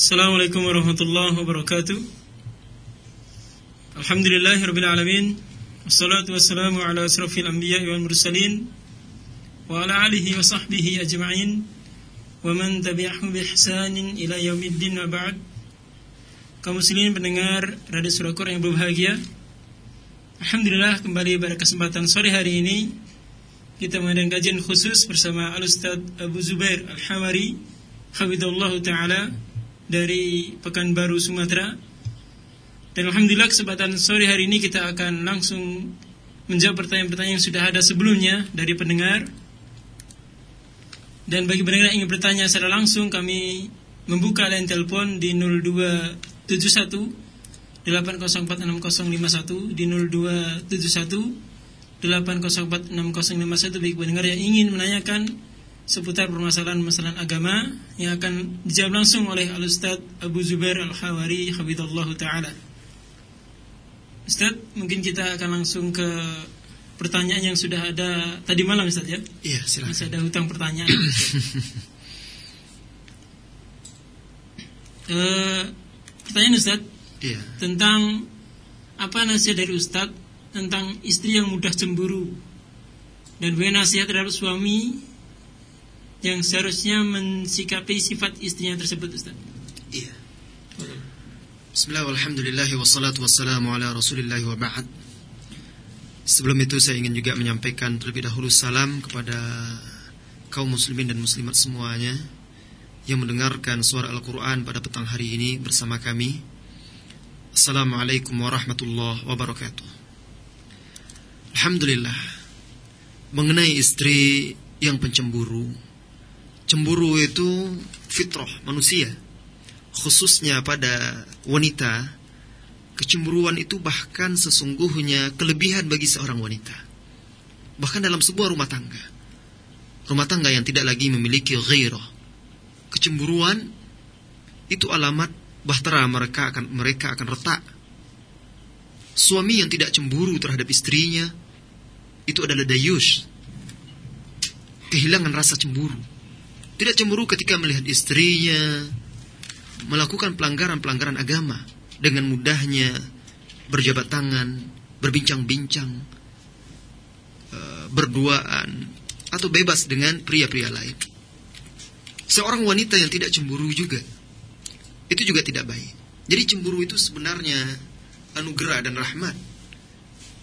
Assalamualaikum warahmatullahi wabarakatuh. Alhamdulillahi rabbil alamin. Wassalatu wassalamu ala asrafil anbiya wal mursalin Wa ala alihi wa sahbihi ajma'in. Wa man tabi'ahu bi ila yaumiddin wa ba'd. Kaum muslimin pendengar Radio Surakur yang berbahagia. Alhamdulillah kembali pada kesempatan sore hari ini Kita mengadakan kajian khusus bersama Al-Ustaz Abu Zubair Al-Hawari Hafidullah Ta'ala Dari Pekanbaru Sumatera. Dan Alhamdulillah kesempatan sore hari ini kita akan langsung Menjawab pertanyaan-pertanyaan yang sudah ada sebelumnya Dari pendengar. Dan bagi pendengar yang ingin bertanya secara langsung Kami membuka line telepon di 0271 8046051 di 0271 8046051 bagi pendengar yang ingin menanyakan seputar permasalahan-permasalahan agama yang akan dijawab langsung oleh Al-Ustaz Abu Zubair Al-Hawari Habibullah Ta'ala Ustaz, mungkin kita akan langsung ke pertanyaan yang sudah ada tadi malam Ustaz ya? Iya, silakan. Masih ada hutang pertanyaan. uh, pertanyaan Ustaz, Iya. tentang apa nasihat dari Ustadz tentang istri yang mudah cemburu dan bagaimana nasihat terhadap suami yang seharusnya mensikapi sifat istrinya tersebut Ustaz. Iya. Bismillah walhamdulillah wassalatu wassalamu ala rasulillah wa Sebelum itu saya ingin juga menyampaikan terlebih dahulu salam kepada kaum muslimin dan muslimat semuanya yang mendengarkan suara Al-Quran pada petang hari ini bersama kami Assalamualaikum warahmatullahi wabarakatuh Alhamdulillah Mengenai istri yang pencemburu Cemburu itu fitrah manusia Khususnya pada wanita Kecemburuan itu bahkan sesungguhnya kelebihan bagi seorang wanita Bahkan dalam sebuah rumah tangga Rumah tangga yang tidak lagi memiliki ghairah Kecemburuan itu alamat bahtera mereka akan mereka akan retak. Suami yang tidak cemburu terhadap istrinya itu adalah dayus. Kehilangan rasa cemburu. Tidak cemburu ketika melihat istrinya melakukan pelanggaran-pelanggaran agama dengan mudahnya berjabat tangan, berbincang-bincang, eh, berduaan atau bebas dengan pria-pria lain. Seorang wanita yang tidak cemburu juga itu juga tidak baik. Jadi cemburu itu sebenarnya anugerah dan rahmat.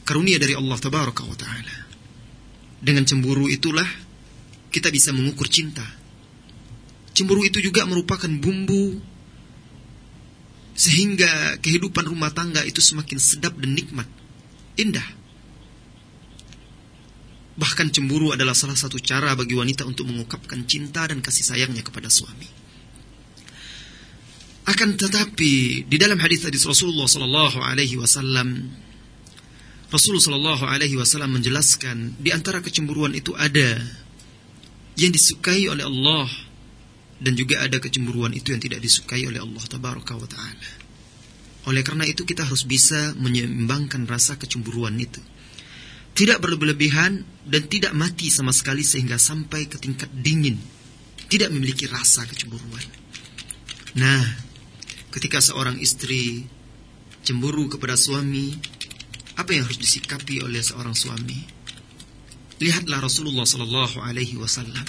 Karunia dari Allah Ta'ala. Dengan cemburu itulah kita bisa mengukur cinta. Cemburu itu juga merupakan bumbu sehingga kehidupan rumah tangga itu semakin sedap dan nikmat, indah. Bahkan cemburu adalah salah satu cara bagi wanita untuk mengungkapkan cinta dan kasih sayangnya kepada suami. Akan tetapi di dalam hadis hadis Rasulullah Sallallahu Alaihi Wasallam, Rasulullah Sallallahu Alaihi Wasallam menjelaskan di antara kecemburuan itu ada yang disukai oleh Allah dan juga ada kecemburuan itu yang tidak disukai oleh Allah Tabaraka wa Taala. Oleh karena itu kita harus bisa menyeimbangkan rasa kecemburuan itu. Tidak berlebihan dan tidak mati sama sekali sehingga sampai ke tingkat dingin. Tidak memiliki rasa kecemburuan. Nah, ketika seorang istri cemburu kepada suami, apa yang harus disikapi oleh seorang suami? Lihatlah Rasulullah Sallallahu Alaihi Wasallam.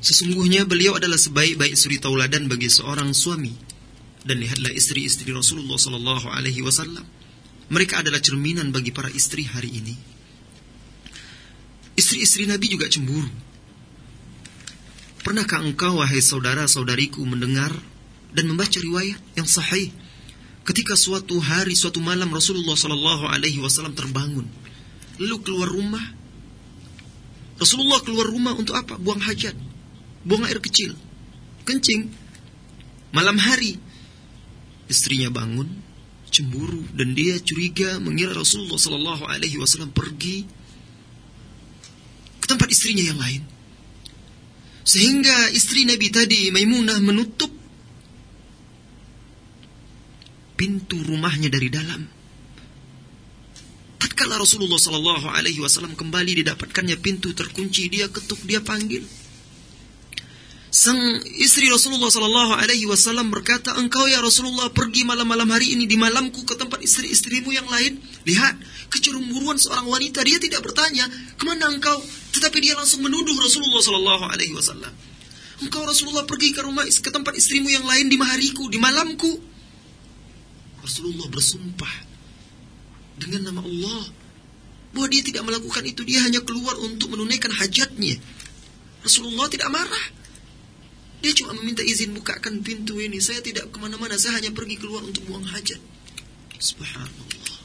Sesungguhnya beliau adalah sebaik-baik suri tauladan bagi seorang suami. Dan lihatlah istri-istri Rasulullah Sallallahu Alaihi Wasallam. Mereka adalah cerminan bagi para istri hari ini. Istri-istri Nabi juga cemburu. Pernahkah engkau, wahai saudara-saudariku, mendengar dan membaca riwayat yang sahih ketika suatu hari suatu malam Rasulullah Shallallahu Alaihi Wasallam terbangun lalu keluar rumah Rasulullah keluar rumah untuk apa buang hajat buang air kecil kencing malam hari istrinya bangun cemburu dan dia curiga mengira Rasulullah Shallallahu Alaihi Wasallam pergi ke tempat istrinya yang lain sehingga istri Nabi tadi Maimunah menutup pintu rumahnya dari dalam. Tatkala Rasulullah Sallallahu Alaihi Wasallam kembali didapatkannya pintu terkunci, dia ketuk, dia panggil. Sang istri Rasulullah Sallallahu Alaihi Wasallam berkata, engkau ya Rasulullah pergi malam-malam hari ini di malamku ke tempat istri-istrimu yang lain. Lihat kecemburuan seorang wanita. Dia tidak bertanya ke mana engkau, tetapi dia langsung menuduh Rasulullah Sallallahu Alaihi Wasallam. Engkau Rasulullah pergi ke rumah ke tempat istrimu yang lain di hariku, di malamku. Rasulullah bersumpah dengan nama Allah bahwa dia tidak melakukan itu, dia hanya keluar untuk menunaikan hajatnya. Rasulullah tidak marah. Dia cuma meminta izin bukakan pintu ini. Saya tidak ke mana-mana. Saya hanya pergi keluar untuk buang hajat. Subhanallah.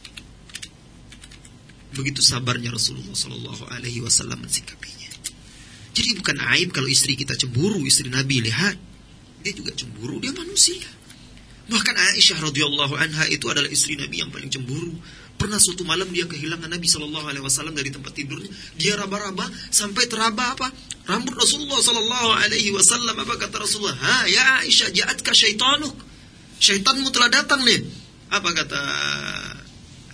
Begitu sabarnya Rasulullah Sallallahu Alaihi Wasallam mensikapinya. Jadi bukan aib kalau istri kita cemburu, istri Nabi lihat, dia juga cemburu, dia manusia. Bahkan Aisyah radhiyallahu anha itu adalah istri Nabi yang paling cemburu. Pernah suatu malam dia kehilangan Nabi Shallallahu Alaihi Wasallam dari tempat tidurnya. Dia raba-raba sampai teraba apa? Rambut Rasulullah Shallallahu Alaihi Wasallam. Apa kata Rasulullah? Ha ya Aisyah ja'atka syaitanuk. Syaitanmu telah datang nih. Apa kata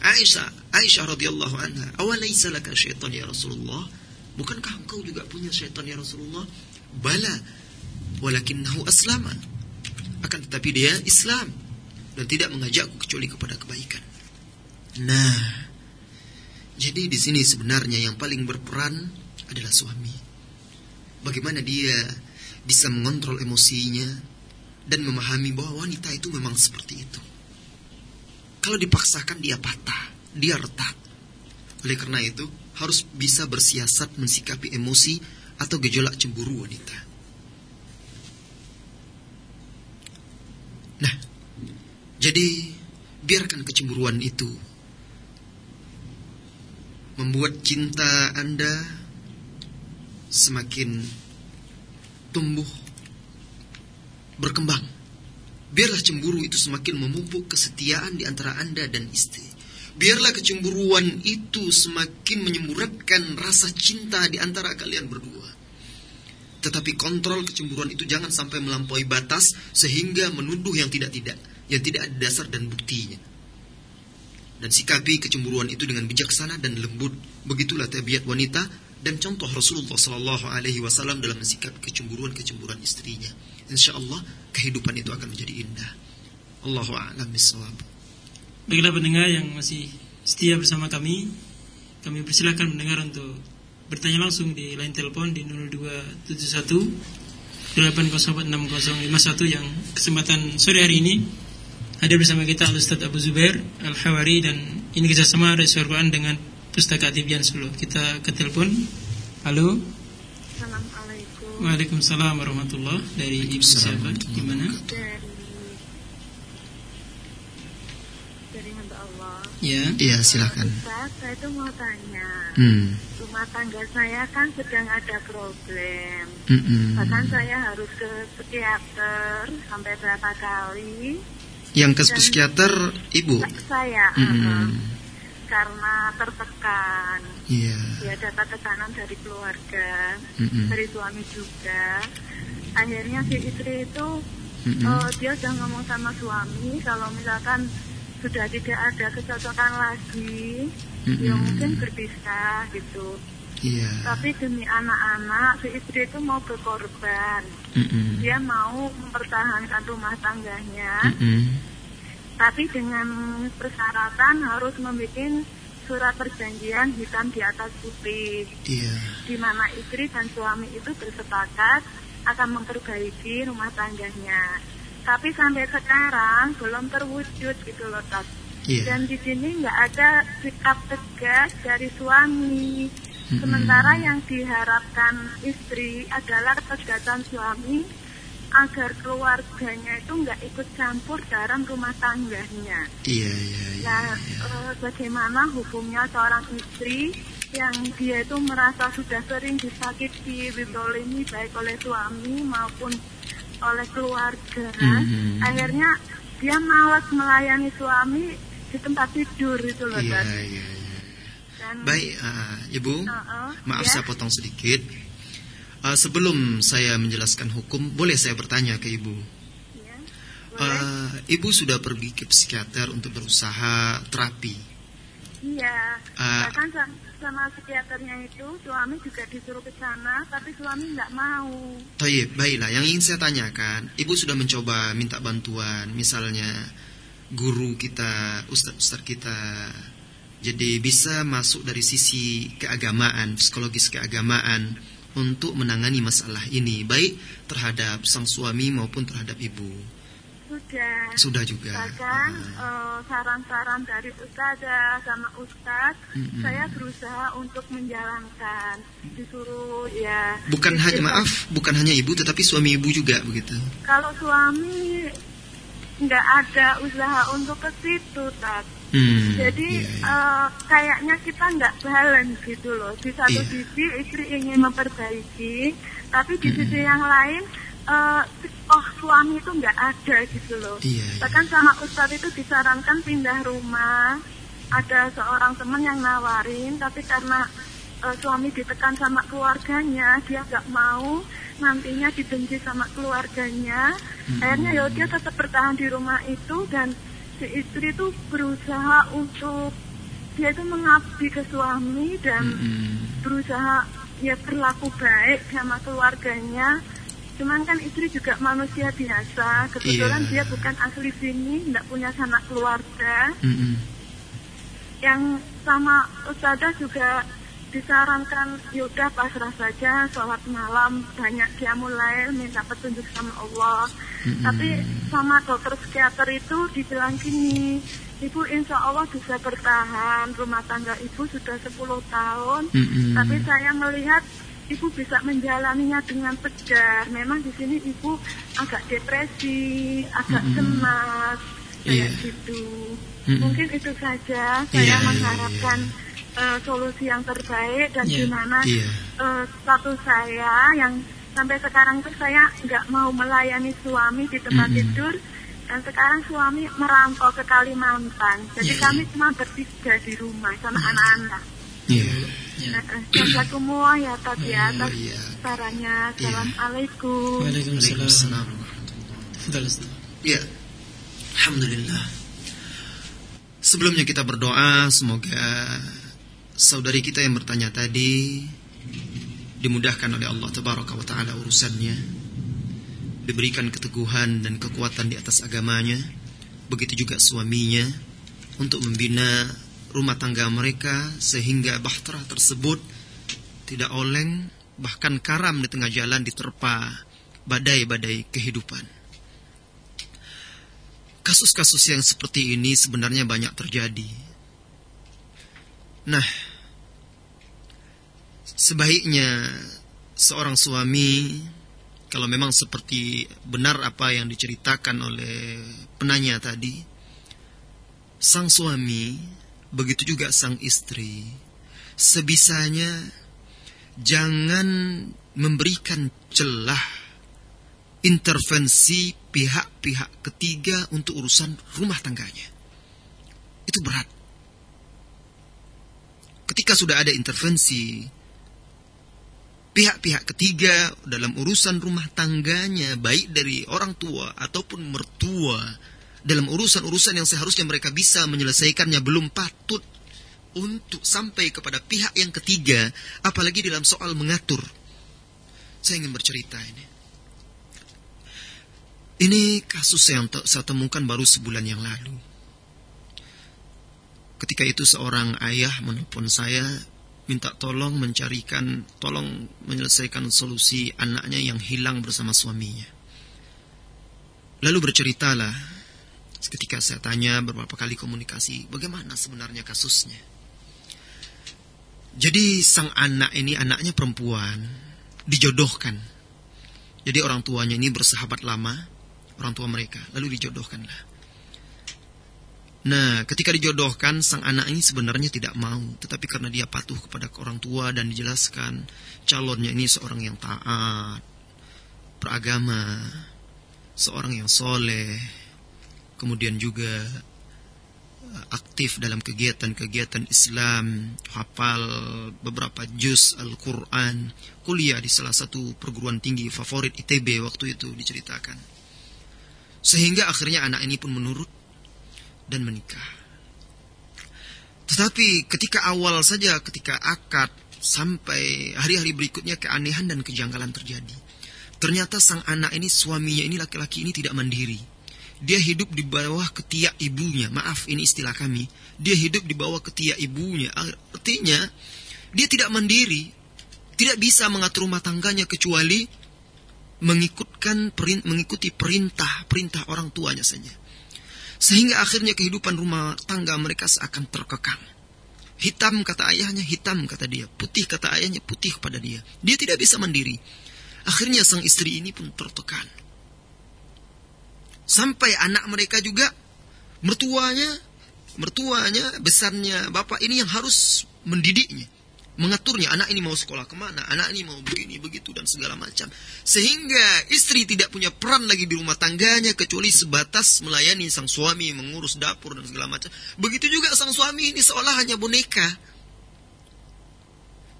Aisyah? Aisyah radhiyallahu anha. Awalaisa laka syaitan ya Rasulullah? Bukankah engkau juga punya syaitan ya Rasulullah? Bala. Walakinnahu aslama. Akan tetapi dia Islam dan tidak mengajakku kecuali kepada kebaikan. Nah, jadi di sini sebenarnya yang paling berperan adalah suami. Bagaimana dia bisa mengontrol emosinya dan memahami bahwa wanita itu memang seperti itu. Kalau dipaksakan dia patah, dia retak. Oleh karena itu, harus bisa bersiasat mensikapi emosi atau gejolak cemburu wanita. Nah, jadi biarkan kecemburuan itu membuat cinta Anda semakin tumbuh berkembang. Biarlah cemburu itu semakin memupuk kesetiaan di antara Anda dan istri. Biarlah kecemburuan itu semakin menyemburatkan rasa cinta di antara kalian berdua. Tetapi kontrol kecemburuan itu jangan sampai melampaui batas sehingga menuduh yang tidak-tidak, yang tidak ada dasar dan buktinya dan sikapi kecemburuan itu dengan bijaksana dan lembut. Begitulah tabiat wanita dan contoh Rasulullah Sallallahu Alaihi Wasallam dalam mensikapi kecemburuan-kecemburuan istrinya. Insya Allah kehidupan itu akan menjadi indah. Allahu a'lam bishawab. Baiklah pendengar yang masih setia bersama kami, kami persilakan mendengar untuk bertanya langsung di line telepon di 0271 8046051 yang kesempatan sore hari ini Hadir bersama kita Al-Ustaz Abu Zubair Al-Hawari dan ini kerjasama dari Quran dengan Pustaka Tibian Solo. Kita ke telepon. Halo. Assalamualaikum. Waalaikumsalam warahmatullah. Dari Ibu siapa? Di mana? Dari dari hamba Allah. Ya. Iya, silakan. Ustaz, saya itu mau tanya. Hmm. Rumah tangga saya kan sedang ada problem. Mm-mm. Bahkan saya harus ke psikiater sampai berapa kali. Yang ke psikiater ibu. Saya Mm-mm. uh, karena tertekan. Iya. Ya dapat tekanan dari keluarga, Mm-mm. dari suami juga. Akhirnya si istri itu Mm-mm. Eh, dia udah ngomong sama suami kalau misalkan sudah tidak ada kecocokan lagi, ya Mm-mm. mungkin berpisah gitu. Iya. Tapi demi anak-anak, si istri itu mau berkorban. Mm-mm. Dia mau mempertahankan rumah tangganya, Mm-mm. tapi dengan persyaratan harus membuat surat perjanjian hitam di atas putih, Iya. di mana istri dan suami itu bersepakat akan memperbaiki rumah tangganya. Tapi sampai sekarang belum terwujud gitu loh, Tat. Iya. Dan di sini nggak ada sikap tegas dari suami. Sementara yang diharapkan istri adalah ketegasan suami agar keluarganya itu nggak ikut campur dalam rumah tangganya. Iya, iya, iya. Nah, eh, bagaimana hukumnya seorang istri yang dia itu merasa sudah sering disakiti, didolimi baik oleh suami maupun oleh keluarga. Mhm. Akhirnya dia malas melayani suami di tempat tidur itu loh, Iya, iya, iya. Dan, Baik, ah, Ibu. Uh-uh, Maaf ya. saya potong sedikit. Ah, sebelum saya menjelaskan hukum, boleh saya bertanya ke Ibu? Ya. Ah, ibu sudah pergi ke psikiater untuk berusaha terapi. Iya. Ah. Bahkan sa- sama psikiaternya itu suami juga disuruh ke sana, tapi suami nggak mau. Tayyib, baiklah. Yang ingin saya tanyakan, ibu sudah mencoba minta bantuan, misalnya guru kita, ustadz-ustadz kita, jadi bisa masuk dari sisi keagamaan, psikologis keagamaan untuk menangani masalah ini, baik terhadap sang suami maupun terhadap ibu. Sudah. Sudah juga. Bahkan Ah. eh, saran-saran dari ustazah sama ustadz, Mm-mm. saya berusaha untuk menjalankan. Disuruh ya. Bukan hanya maaf, bukan hanya ibu, tetapi suami ibu juga begitu. Kalau suami nggak ada usaha untuk ke situ, Tat. Hmm, Jadi iya, iya. eh, kayaknya kita nggak balance gitu loh. Di satu Iya. sisi istri ingin memperbaiki, tapi di Mm-mm. sisi yang lain, eh, oh suami itu nggak ada gitu loh. Iya, iya. Bahkan sama Ustadz itu disarankan pindah rumah. Ada seorang teman yang nawarin, tapi karena eh, suami ditekan sama keluarganya, dia nggak mau. Nantinya dibenci sama keluarganya. Mm-mm. Akhirnya ya dia tetap bertahan di rumah itu dan istri itu berusaha untuk dia itu mengabdi ke suami dan Mm-mm. berusaha ya berlaku baik sama keluarganya. Cuman kan istri juga manusia biasa. Kebetulan Iya. dia bukan asli sini, tidak punya sanak keluarga. Mm-mm. Yang sama Ustazah juga disarankan yaudah pasrah saja sholat malam banyak dia mulai minta petunjuk sama Allah Mm-mm. tapi sama dokter psikiater itu dibilang gini ibu insya Allah bisa bertahan rumah tangga ibu sudah 10 tahun Mm-mm. tapi saya melihat ibu bisa menjalaninya dengan tegar. Memang di sini ibu agak depresi, agak Mm-mm. cemas, Iya. kayak gitu. Mm-mm. Mungkin itu saja. Iya, Saya iya, mengharapkan eh, solusi yang terbaik dan Iya. gimana Iya. eh, status saya yang sampai sekarang itu saya nggak mau melayani suami di tempat Mm-mm. tidur. Dan sekarang suami merantau ke Kalimantan. Jadi Iya, kami cuma bertiga di rumah sama anak-anak. Iya. Ya. Assalamualaikum ya tadi Iya, atas iya. sarannya. Assalamualaikum. Waalaikumsalam. Waalaikumsalam. Tafadhal, Ustaz. Ya, Alhamdulillah. Sebelumnya kita berdoa semoga saudari kita yang bertanya tadi dimudahkan oleh Allah Tabaraka wa Ta'ala urusannya. Diberikan keteguhan dan kekuatan di atas agamanya. Begitu juga suaminya untuk membina rumah tangga mereka sehingga bahtera tersebut tidak oleng bahkan karam di tengah jalan diterpa badai-badai kehidupan. Kasus-kasus yang seperti ini sebenarnya banyak terjadi. Nah, sebaiknya seorang suami kalau memang seperti benar apa yang diceritakan oleh penanya tadi, sang suami begitu juga sang istri sebisanya jangan memberikan celah intervensi pihak-pihak ketiga untuk urusan rumah tangganya. Itu berat. Ketika sudah ada intervensi pihak-pihak ketiga dalam urusan rumah tangganya, baik dari orang tua ataupun mertua, dalam urusan-urusan yang seharusnya mereka bisa menyelesaikannya belum patut untuk sampai kepada pihak yang ketiga, apalagi dalam soal mengatur. Saya ingin bercerita ini. Ini kasus yang saya temukan baru sebulan yang lalu. Ketika itu seorang ayah menelpon saya minta tolong mencarikan, tolong menyelesaikan solusi anaknya yang hilang bersama suaminya. Lalu berceritalah, ketika saya tanya beberapa kali komunikasi, bagaimana sebenarnya kasusnya. Jadi sang anak ini anaknya perempuan, dijodohkan. Jadi orang tuanya ini bersahabat lama, orang tua mereka, lalu dijodohkanlah. Nah, ketika dijodohkan, sang anak ini sebenarnya tidak mau, tetapi karena dia patuh kepada orang tua dan dijelaskan calonnya ini seorang yang taat, beragama, seorang yang soleh, kemudian juga eh, aktif dalam kegiatan-kegiatan Islam, hafal beberapa juz Al-Quran, kuliah di salah satu perguruan tinggi favorit ITB waktu itu diceritakan. Sehingga akhirnya anak ini pun menurut dan menikah. Tetapi ketika awal saja, ketika akad sampai hari-hari berikutnya keanehan dan kejanggalan terjadi. Ternyata sang anak ini suaminya ini laki-laki ini tidak mandiri. Dia hidup di bawah ketiak ibunya. Maaf, ini istilah kami. Dia hidup di bawah ketiak ibunya. Artinya, dia tidak mandiri. Tidak bisa mengatur rumah tangganya kecuali mengikutkan mengikuti perintah perintah orang tuanya saja. Sehingga akhirnya kehidupan rumah tangga mereka seakan terkekang. Hitam kata ayahnya, hitam kata dia. Putih kata ayahnya, putih kepada dia. Dia tidak bisa mandiri. Akhirnya sang istri ini pun tertekan. Sampai anak mereka juga, mertuanya, mertuanya, besarnya bapak ini yang harus mendidiknya mengaturnya anak ini mau sekolah ke mana? Anak ini mau begini begitu dan segala macam. Sehingga istri tidak punya peran lagi di rumah tangganya kecuali sebatas melayani sang suami mengurus dapur dan segala macam. Begitu juga sang suami ini seolah hanya boneka.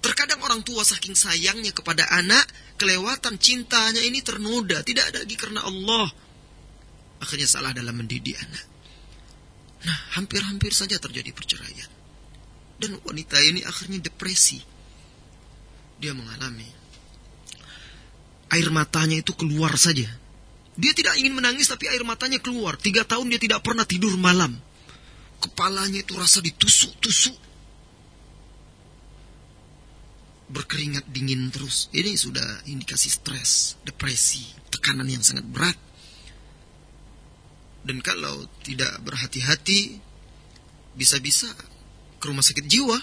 Terkadang orang tua saking sayangnya kepada anak kelewatan cintanya ini ternoda. Tidak ada lagi karena Allah. Akhirnya salah dalam mendidik anak. Nah hampir-hampir saja terjadi perceraian dan wanita ini akhirnya depresi. Dia mengalami. Air matanya itu keluar saja. Dia tidak ingin menangis tapi air matanya keluar. Tiga tahun dia tidak pernah tidur malam. Kepalanya itu rasa ditusuk-tusuk. Berkeringat dingin terus. Ini sudah indikasi stres, depresi, tekanan yang sangat berat. Dan kalau tidak berhati-hati, bisa-bisa ke rumah sakit jiwa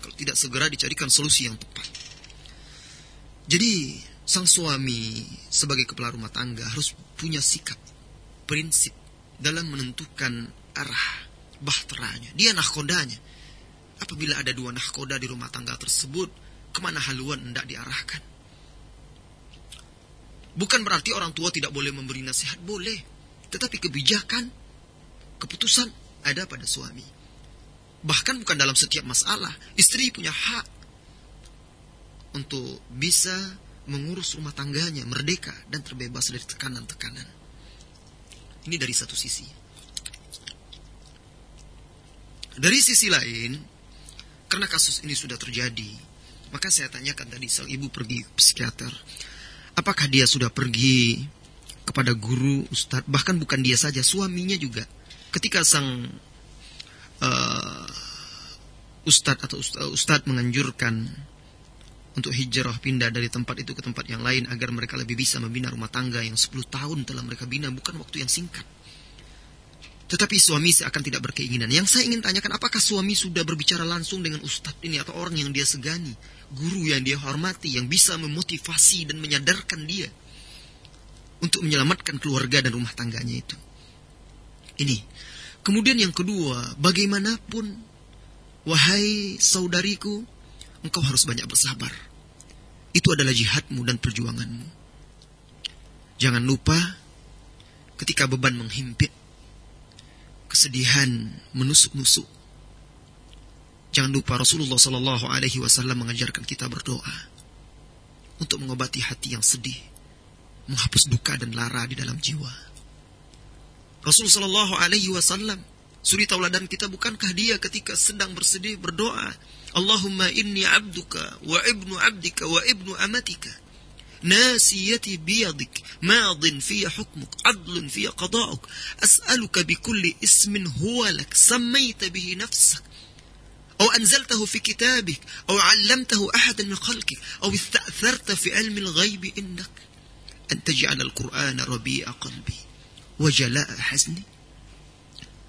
kalau tidak segera dicarikan solusi yang tepat. Jadi sang suami sebagai kepala rumah tangga harus punya sikap, prinsip dalam menentukan arah bahteranya. Dia nahkodanya. Apabila ada dua nahkoda di rumah tangga tersebut, ke mana haluan hendak diarahkan? Bukan berarti orang tua tidak boleh memberi nasihat, boleh. Tetapi kebijakan, keputusan ada pada suami. Bahkan bukan dalam setiap masalah. Istri punya hak untuk bisa mengurus rumah tangganya merdeka dan terbebas dari tekanan-tekanan. Ini dari satu sisi. Dari sisi lain, karena kasus ini sudah terjadi, maka saya tanyakan tadi sang ibu pergi ke psikiater. Apakah dia sudah pergi kepada guru, ustadz, bahkan bukan dia saja, suaminya juga. Ketika sang uh, ustadz atau ustadz menganjurkan untuk hijrah pindah dari tempat itu ke tempat yang lain agar mereka lebih bisa membina rumah tangga yang 10 tahun telah mereka bina bukan waktu yang singkat. Tetapi suami akan tidak berkeinginan. Yang saya ingin tanyakan apakah suami sudah berbicara langsung dengan ustadz ini atau orang yang dia segani, guru yang dia hormati yang bisa memotivasi dan menyadarkan dia untuk menyelamatkan keluarga dan rumah tangganya itu. Ini Kemudian yang kedua, bagaimanapun, wahai saudariku, engkau harus banyak bersabar. Itu adalah jihadmu dan perjuanganmu. Jangan lupa, ketika beban menghimpit, kesedihan menusuk-nusuk. Jangan lupa Rasulullah Shallallahu Alaihi Wasallam mengajarkan kita berdoa untuk mengobati hati yang sedih, menghapus duka dan lara di dalam jiwa. Rasul Shallallahu Alaihi Wasallam suri tauladan kita bukankah dia ketika sedang bersedih berdoa Allahumma inni abduka wa ibnu abdika wa ibnu amatika ناسيتي بيدك ماض في حكمك عدل في قضاءك أسألك بكل اسم هو لك سميت به نفسك أو أنزلته في كتابك أو علمته أحد من خلقك أو استأثرت في علم الغيب إنك أن تجعل القرآن ربيع قلبي wajala'a hasni?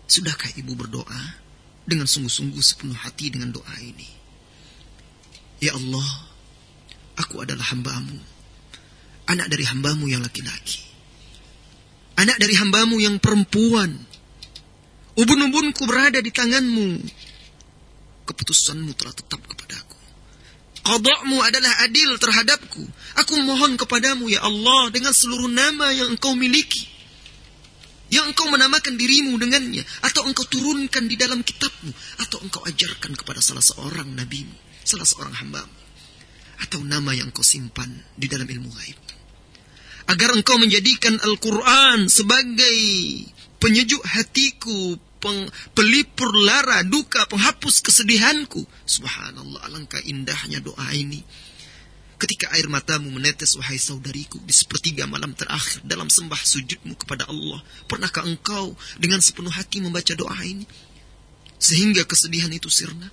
Sudahkah ibu berdoa dengan sungguh-sungguh sepenuh hati dengan doa ini? Ya Allah, aku adalah hambamu. Anak dari hambamu yang laki-laki. Anak dari hambamu yang perempuan. Ubun-ubunku berada di tanganmu. Keputusanmu telah tetap kepadaku. Qadakmu adalah adil terhadapku. Aku mohon kepadamu ya Allah dengan seluruh nama yang engkau miliki yang engkau menamakan dirimu dengannya atau engkau turunkan di dalam kitabmu atau engkau ajarkan kepada salah seorang nabimu, salah seorang hambamu atau nama yang engkau simpan di dalam ilmu gaib. Agar engkau menjadikan Al-Quran sebagai penyejuk hatiku, peng, pelipur lara, duka, penghapus kesedihanku. Subhanallah, alangkah indahnya doa ini. Ketika air matamu menetes, wahai saudariku, di sepertiga malam terakhir dalam sembah sujudmu kepada Allah. Pernahkah engkau dengan sepenuh hati membaca doa ini? Sehingga kesedihan itu sirna?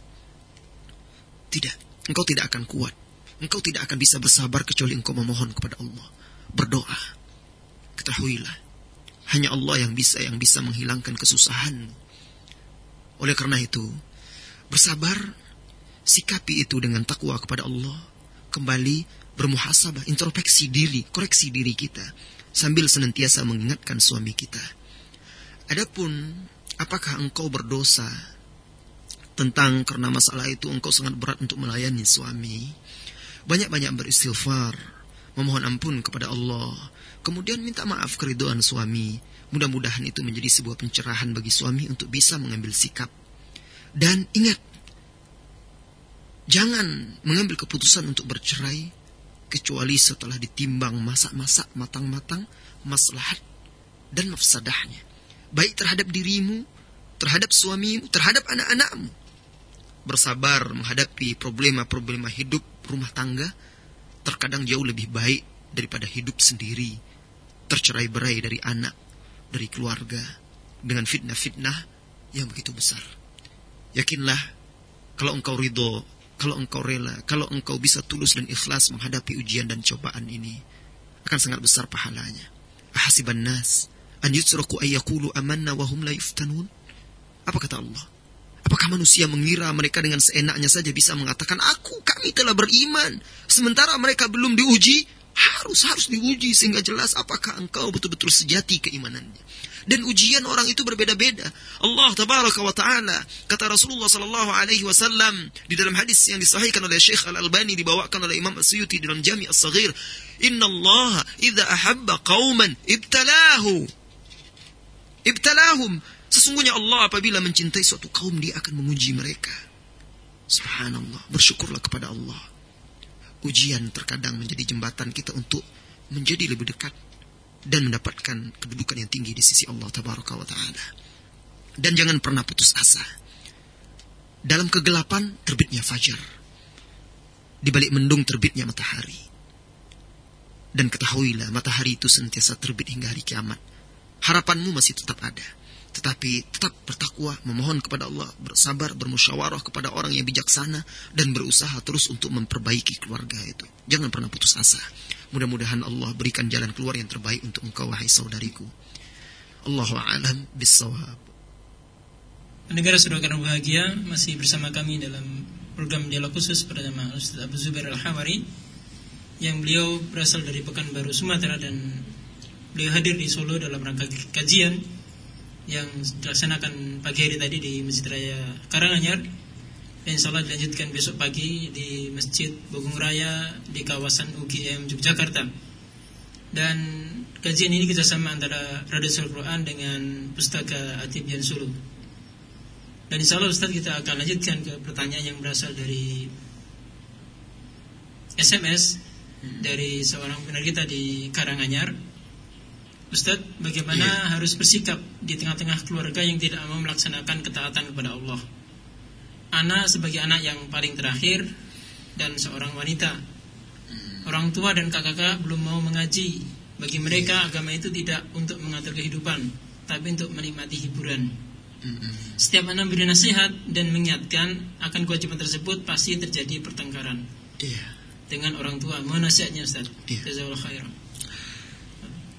Tidak, engkau tidak akan kuat. Engkau tidak akan bisa bersabar kecuali engkau memohon kepada Allah. Berdoa. Ketahuilah, hanya Allah yang bisa yang bisa menghilangkan kesusahan. Oleh karena itu, bersabar, sikapi itu dengan takwa kepada Allah, kembali bermuhasabah, introspeksi diri, koreksi diri kita, sambil senantiasa mengingatkan suami kita. Adapun apakah engkau berdosa tentang karena masalah itu engkau sangat berat untuk melayani suami, banyak-banyak beristighfar, memohon ampun kepada Allah, Kemudian minta maaf keriduan suami. Mudah-mudahan itu menjadi sebuah pencerahan bagi suami untuk bisa mengambil sikap. Dan ingat, jangan mengambil keputusan untuk bercerai kecuali setelah ditimbang masak-masak matang-matang maslahat dan mafsadahnya. Baik terhadap dirimu, terhadap suamimu, terhadap anak-anakmu. Bersabar menghadapi problema-problema hidup rumah tangga terkadang jauh lebih baik daripada hidup sendiri tercerai berai dari anak, dari keluarga, dengan fitnah-fitnah yang begitu besar. Yakinlah, kalau engkau ridho, kalau engkau rela, kalau engkau bisa tulus dan ikhlas menghadapi ujian dan cobaan ini, akan sangat besar pahalanya. Ahasiban nas, an yutsraku ayyakulu amanna wa hum la yuftanun. Apa kata Allah? Apakah manusia mengira mereka dengan seenaknya saja bisa mengatakan, Aku, kami telah beriman. Sementara mereka belum diuji, harus harus diuji sehingga jelas apakah engkau betul-betul sejati keimanannya. Dan ujian orang itu berbeda-beda. Allah tabaraka wa taala kata Rasulullah sallallahu alaihi wasallam di dalam hadis yang disahihkan oleh Syekh Al-Albani dibawakan oleh Imam As-Suyuti dalam Jami' As-Saghir, "Inna Allah idza ahabba qauman ibtalahu." Ibtalahum. Sesungguhnya Allah apabila mencintai suatu kaum dia akan menguji mereka. Subhanallah, bersyukurlah kepada Allah ujian terkadang menjadi jembatan kita untuk menjadi lebih dekat dan mendapatkan kedudukan yang tinggi di sisi Allah tabaraka wa taala. Dan jangan pernah putus asa. Dalam kegelapan terbitnya fajar. Di balik mendung terbitnya matahari. Dan ketahuilah matahari itu sentiasa terbit hingga hari kiamat. Harapanmu masih tetap ada tetapi tetap bertakwa, memohon kepada Allah, bersabar, bermusyawarah kepada orang yang bijaksana dan berusaha terus untuk memperbaiki keluarga itu. Jangan pernah putus asa. Mudah-mudahan Allah berikan jalan keluar yang terbaik untuk engkau wahai saudariku. Allahu a'lam bissawab. Negara saudara bahagia masih bersama kami dalam program dialog khusus pada Ustaz Abu Zubair Al-Hawari yang beliau berasal dari Pekanbaru Sumatera dan beliau hadir di Solo dalam rangka kajian yang dilaksanakan pagi hari tadi di Masjid Raya Karanganyar. Dan insya Allah dilanjutkan besok pagi di Masjid Bogung Raya di kawasan UGM Yogyakarta. Dan kajian ini kerjasama antara Radul Quran dengan Pustaka Atibian Sulu. Dan insya Allah Ustaz kita akan lanjutkan ke pertanyaan yang berasal dari SMS dari seorang pendengar kita di Karanganyar Ustadz, bagaimana yeah. harus bersikap di tengah-tengah keluarga yang tidak mau melaksanakan ketaatan kepada Allah? Anak sebagai anak yang paling terakhir dan seorang wanita. Hmm. Orang tua dan kakak-kakak belum mau mengaji. Bagi mereka yeah. agama itu tidak untuk mengatur kehidupan, tapi untuk menikmati hiburan. Hmm. Setiap anak memberi nasihat dan mengingatkan akan kewajiban tersebut pasti terjadi pertengkaran. Yeah. Dengan orang tua. Mohon nasihatnya Ustaz. Yeah. Jazakallahu khairan.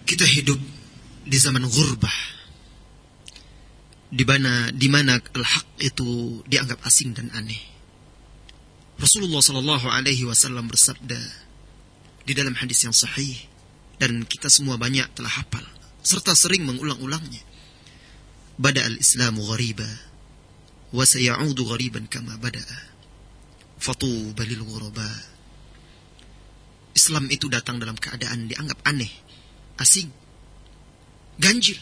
Kita hidup di zaman gurbah. Di mana di mana al-haq itu dianggap asing dan aneh. Rasulullah sallallahu alaihi wasallam bersabda di dalam hadis yang sahih dan kita semua banyak telah hafal serta sering mengulang-ulangnya. Bada al-Islamu ghariba wa sayaudu ghariban kama bada'a. Fatuba lil ghuraba. Islam itu datang dalam keadaan dianggap aneh asing, ganjil.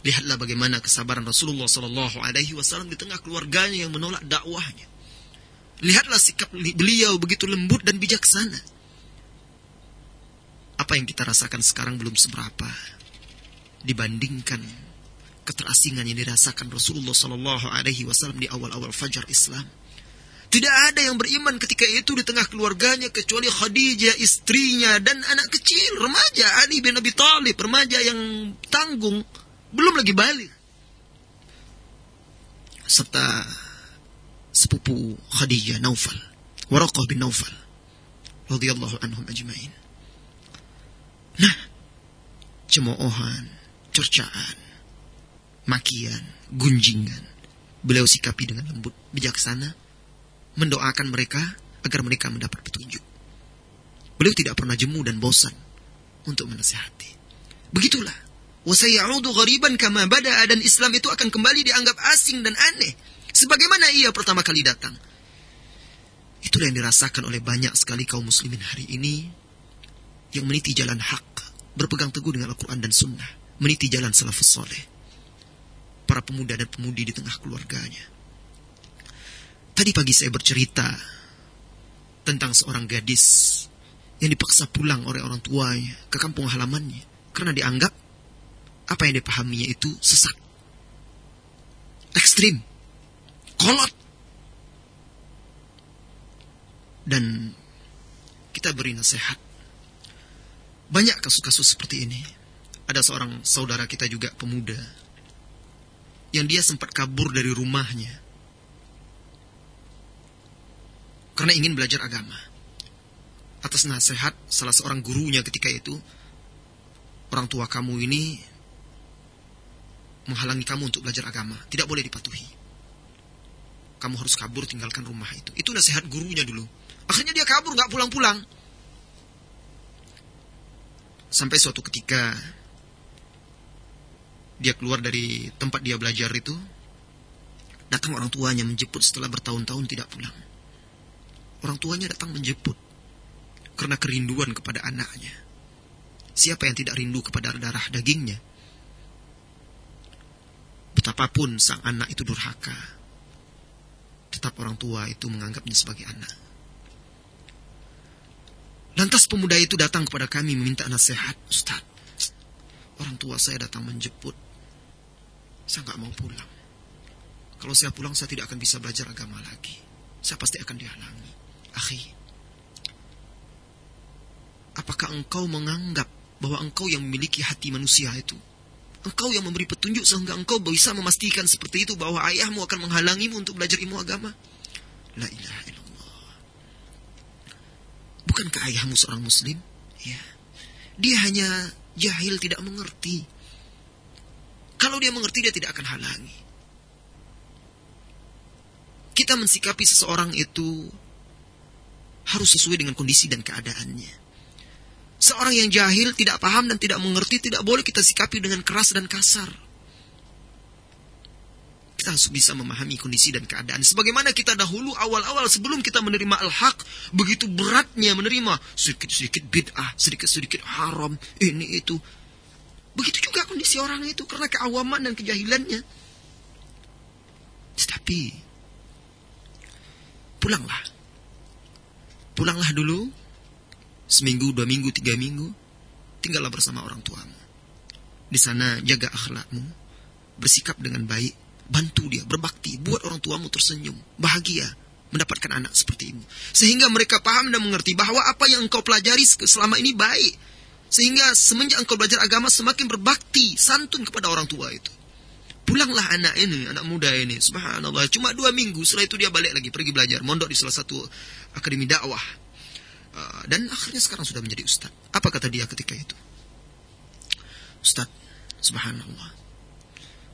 Lihatlah bagaimana kesabaran Rasulullah Sallallahu Alaihi Wasallam di tengah keluarganya yang menolak dakwahnya. Lihatlah sikap beliau begitu lembut dan bijaksana. Apa yang kita rasakan sekarang belum seberapa dibandingkan keterasingan yang dirasakan Rasulullah Sallallahu Alaihi Wasallam di awal-awal fajar Islam. Tidak ada yang beriman ketika itu di tengah keluarganya kecuali Khadijah, istrinya dan anak kecil, remaja Ali bin Abi Thalib, remaja yang tanggung, belum lagi balik. Serta sepupu Khadijah Naufal, Waraqah bin Naufal radhiyallahu anhum ajmain. Nah, cemoohan, cercaan, makian, gunjingan. Beliau sikapi dengan lembut, bijaksana, mendoakan mereka agar mereka mendapat petunjuk. Beliau tidak pernah jemu dan bosan untuk menasihati. Begitulah. Wasayaudu ghariban kama bada'a dan Islam itu akan kembali dianggap asing dan aneh. Sebagaimana ia pertama kali datang. Itulah yang dirasakan oleh banyak sekali kaum muslimin hari ini yang meniti jalan hak, berpegang teguh dengan Al-Quran dan Sunnah, meniti jalan salafus soleh. Para pemuda dan pemudi di tengah keluarganya. Tadi pagi saya bercerita tentang seorang gadis yang dipaksa pulang oleh orang tuanya ke kampung halamannya karena dianggap apa yang dipahaminya itu sesat, ekstrim, kolot, dan kita beri nasihat. Banyak kasus-kasus seperti ini. Ada seorang saudara kita juga pemuda yang dia sempat kabur dari rumahnya karena ingin belajar agama. Atas nasihat salah seorang gurunya ketika itu, orang tua kamu ini menghalangi kamu untuk belajar agama, tidak boleh dipatuhi. Kamu harus kabur tinggalkan rumah itu. Itu nasihat gurunya dulu. Akhirnya dia kabur, nggak pulang-pulang. Sampai suatu ketika dia keluar dari tempat dia belajar itu, datang orang tuanya menjemput setelah bertahun-tahun tidak pulang. Orang tuanya datang menjemput karena kerinduan kepada anaknya. Siapa yang tidak rindu kepada darah dagingnya? Betapapun sang anak itu durhaka, tetap orang tua itu menganggapnya sebagai anak. Lantas pemuda itu datang kepada kami meminta nasihat. Ustaz, orang tua saya datang menjemput. Saya nggak mau pulang. Kalau saya pulang, saya tidak akan bisa belajar agama lagi. Saya pasti akan dihalangi. Akhi, apakah engkau menganggap bahwa engkau yang memiliki hati manusia itu? Engkau yang memberi petunjuk sehingga engkau bisa memastikan seperti itu bahwa ayahmu akan menghalangimu untuk belajar ilmu agama? La ilaha illallah. Bukankah ayahmu seorang muslim? Ya. Dia hanya jahil tidak mengerti. Kalau dia mengerti dia tidak akan halangi. Kita mensikapi seseorang itu harus sesuai dengan kondisi dan keadaannya. Seorang yang jahil, tidak paham dan tidak mengerti tidak boleh kita sikapi dengan keras dan kasar. Kita harus bisa memahami kondisi dan keadaan. Sebagaimana kita dahulu awal-awal sebelum kita menerima al-haq, begitu beratnya menerima sedikit-sedikit bid'ah, sedikit-sedikit haram, ini itu. Begitu juga kondisi orang itu karena keawaman dan kejahilannya. Tetapi pulanglah. Pulanglah dulu seminggu, dua minggu, tiga minggu. Tinggallah bersama orang tuamu. Di sana jaga akhlakmu, bersikap dengan baik, Bantu dia, berbakti, buat orang tuamu tersenyum, bahagia mendapatkan anak seperti ini. Sehingga mereka paham dan mengerti bahwa apa yang engkau pelajari selama ini baik. Sehingga semenjak engkau belajar agama semakin berbakti, santun kepada orang tua itu. Pulanglah anak ini, anak muda ini. Subhanallah, cuma dua minggu, setelah itu dia balik lagi, pergi belajar. Mondok di salah satu akademi dakwah. Uh, dan akhirnya sekarang sudah menjadi ustaz. Apa kata dia ketika itu? Ustaz, subhanallah.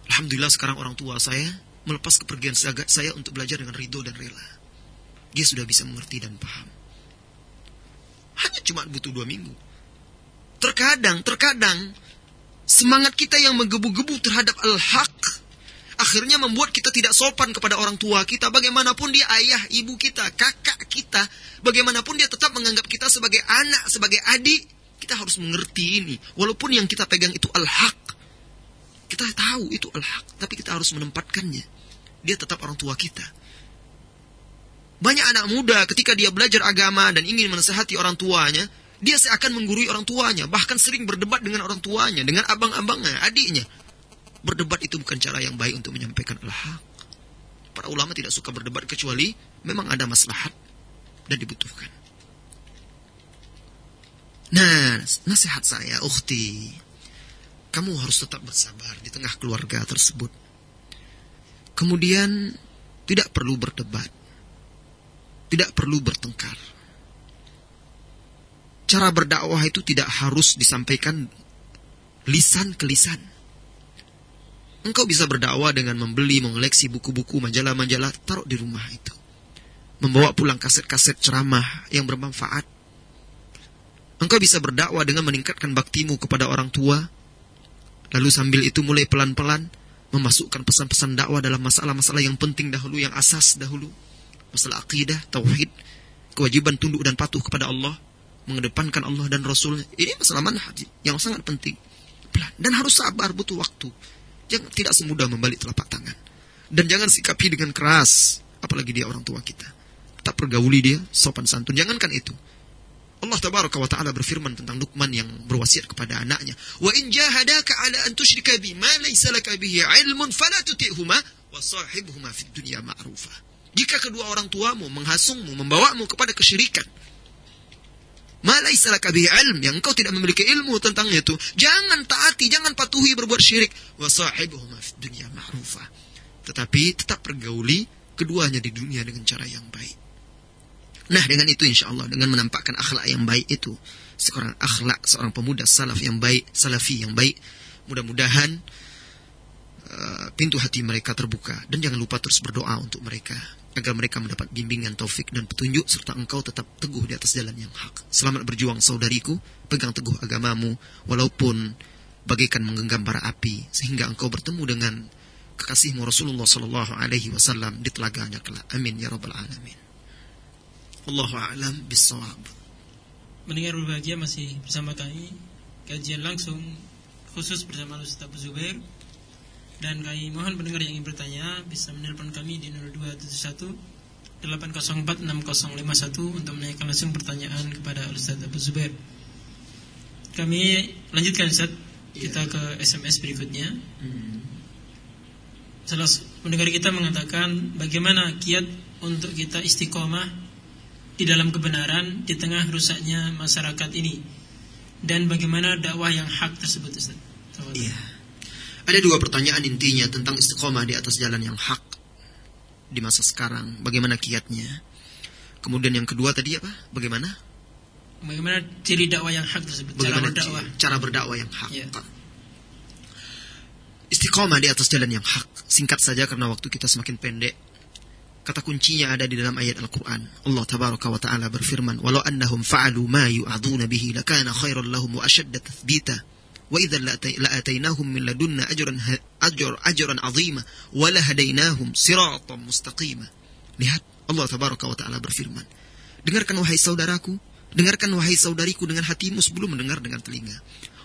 Alhamdulillah sekarang orang tua saya melepas kepergian saya untuk belajar dengan ridho dan rela. Dia sudah bisa mengerti dan paham. Hanya cuma butuh dua minggu. Terkadang, terkadang, semangat kita yang menggebu-gebu terhadap al-haq, akhirnya membuat kita tidak sopan kepada orang tua kita. Bagaimanapun dia ayah, ibu kita, kakak kita, bagaimanapun dia tetap menganggap kita sebagai anak, sebagai adik, kita harus mengerti ini. Walaupun yang kita pegang itu al-haq, kita tahu itu al-haq, tapi kita harus menempatkannya. Dia tetap orang tua kita. Banyak anak muda ketika dia belajar agama dan ingin menasehati orang tuanya, dia seakan menggurui orang tuanya, bahkan sering berdebat dengan orang tuanya, dengan abang-abangnya, adiknya. Berdebat itu bukan cara yang baik untuk menyampaikan al-haq. Para ulama tidak suka berdebat kecuali memang ada maslahat dan dibutuhkan. Nah, nasihat saya, ukhti, kamu harus tetap bersabar di tengah keluarga tersebut. Kemudian, tidak perlu berdebat. Tidak perlu bertengkar. Cara berdakwah itu tidak harus disampaikan lisan ke lisan. Engkau bisa berdakwah dengan membeli, mengoleksi buku-buku, majalah-majalah, taruh di rumah itu. Membawa pulang kaset-kaset ceramah yang bermanfaat. Engkau bisa berdakwah dengan meningkatkan baktimu kepada orang tua. Lalu sambil itu mulai pelan-pelan memasukkan pesan-pesan dakwah dalam masalah-masalah yang penting dahulu, yang asas dahulu. Masalah akidah, tauhid, kewajiban tunduk dan patuh kepada Allah, mengedepankan Allah dan Rasulnya. Ini masalah manhaj yang sangat penting. Dan harus sabar, butuh waktu. Jangan tidak semudah membalik telapak tangan. Dan jangan sikapi dengan keras, apalagi dia orang tua kita. Tetap pergauli dia, sopan santun. Jangankan itu. Allah tabaraka wa taala berfirman tentang Luqman yang berwasiat kepada anaknya, "Wa in jahadaka 'ala an tusyrika bi ma laysa laka bihi 'ilmun fala tuti'huma wa sahibhuma fid dunya ma'rufa." Jika kedua orang tuamu menghasungmu, membawamu kepada kesyirikan, Malaisa laka bihi ilm yang engkau tidak memiliki ilmu tentang itu. Jangan taati, jangan patuhi berbuat syirik. Wa ma'rufa. Tetapi tetap pergauli keduanya di dunia dengan cara yang baik. Nah, dengan itu insya Allah dengan menampakkan akhlak yang baik itu, seorang akhlak seorang pemuda salaf yang baik, salafi yang baik, mudah-mudahan uh, pintu hati mereka terbuka dan jangan lupa terus berdoa untuk mereka agar mereka mendapat bimbingan taufik dan petunjuk serta engkau tetap teguh di atas jalan yang hak. Selamat berjuang saudariku, pegang teguh agamamu walaupun bagaikan menggenggam bara api sehingga engkau bertemu dengan kekasihmu Rasulullah sallallahu alaihi wasallam di telaganya kelak. Amin ya rabbal alamin. Allahu a'lam bissawab. Mendengar berbahagia masih bersama kami kajian langsung khusus bersama Ustaz Zubair dan kami mohon pendengar yang ingin bertanya bisa menelpon kami di 0271 804 6051 untuk menanyakan langsung pertanyaan kepada Ustaz Abu Zubair. Kami lanjutkan Ustaz kita ke SMS berikutnya. Salah pendengar kita mengatakan bagaimana kiat untuk kita istiqomah di dalam kebenaran di tengah rusaknya masyarakat ini dan bagaimana dakwah yang hak tersebut Ustaz. Iya. Ada dua pertanyaan intinya tentang istiqomah di atas jalan yang hak di masa sekarang. Bagaimana kiatnya? Kemudian yang kedua tadi apa? Bagaimana? Bagaimana ciri dakwah yang hak tersebut? Bagaimana cara berdakwah? Cara berdakwah yang hak. Ya. Istiqomah di atas jalan yang hak. Singkat saja karena waktu kita semakin pendek. Kata kuncinya ada di dalam ayat Al-Quran. Allah tabaraka wa ta'ala berfirman, Walau annahum fa'alu ma yu'aduna bihi lakana khairan lahum wa ashadda tathbita wa idza la'atainahum min ladunna ajran ajr ajran 'azima wa lahadainahum. Lihat Allah tabaraka berfirman, dengarkan wahai saudaraku, dengarkan wahai saudariku dengan hatimu sebelum mendengar dengan telinga.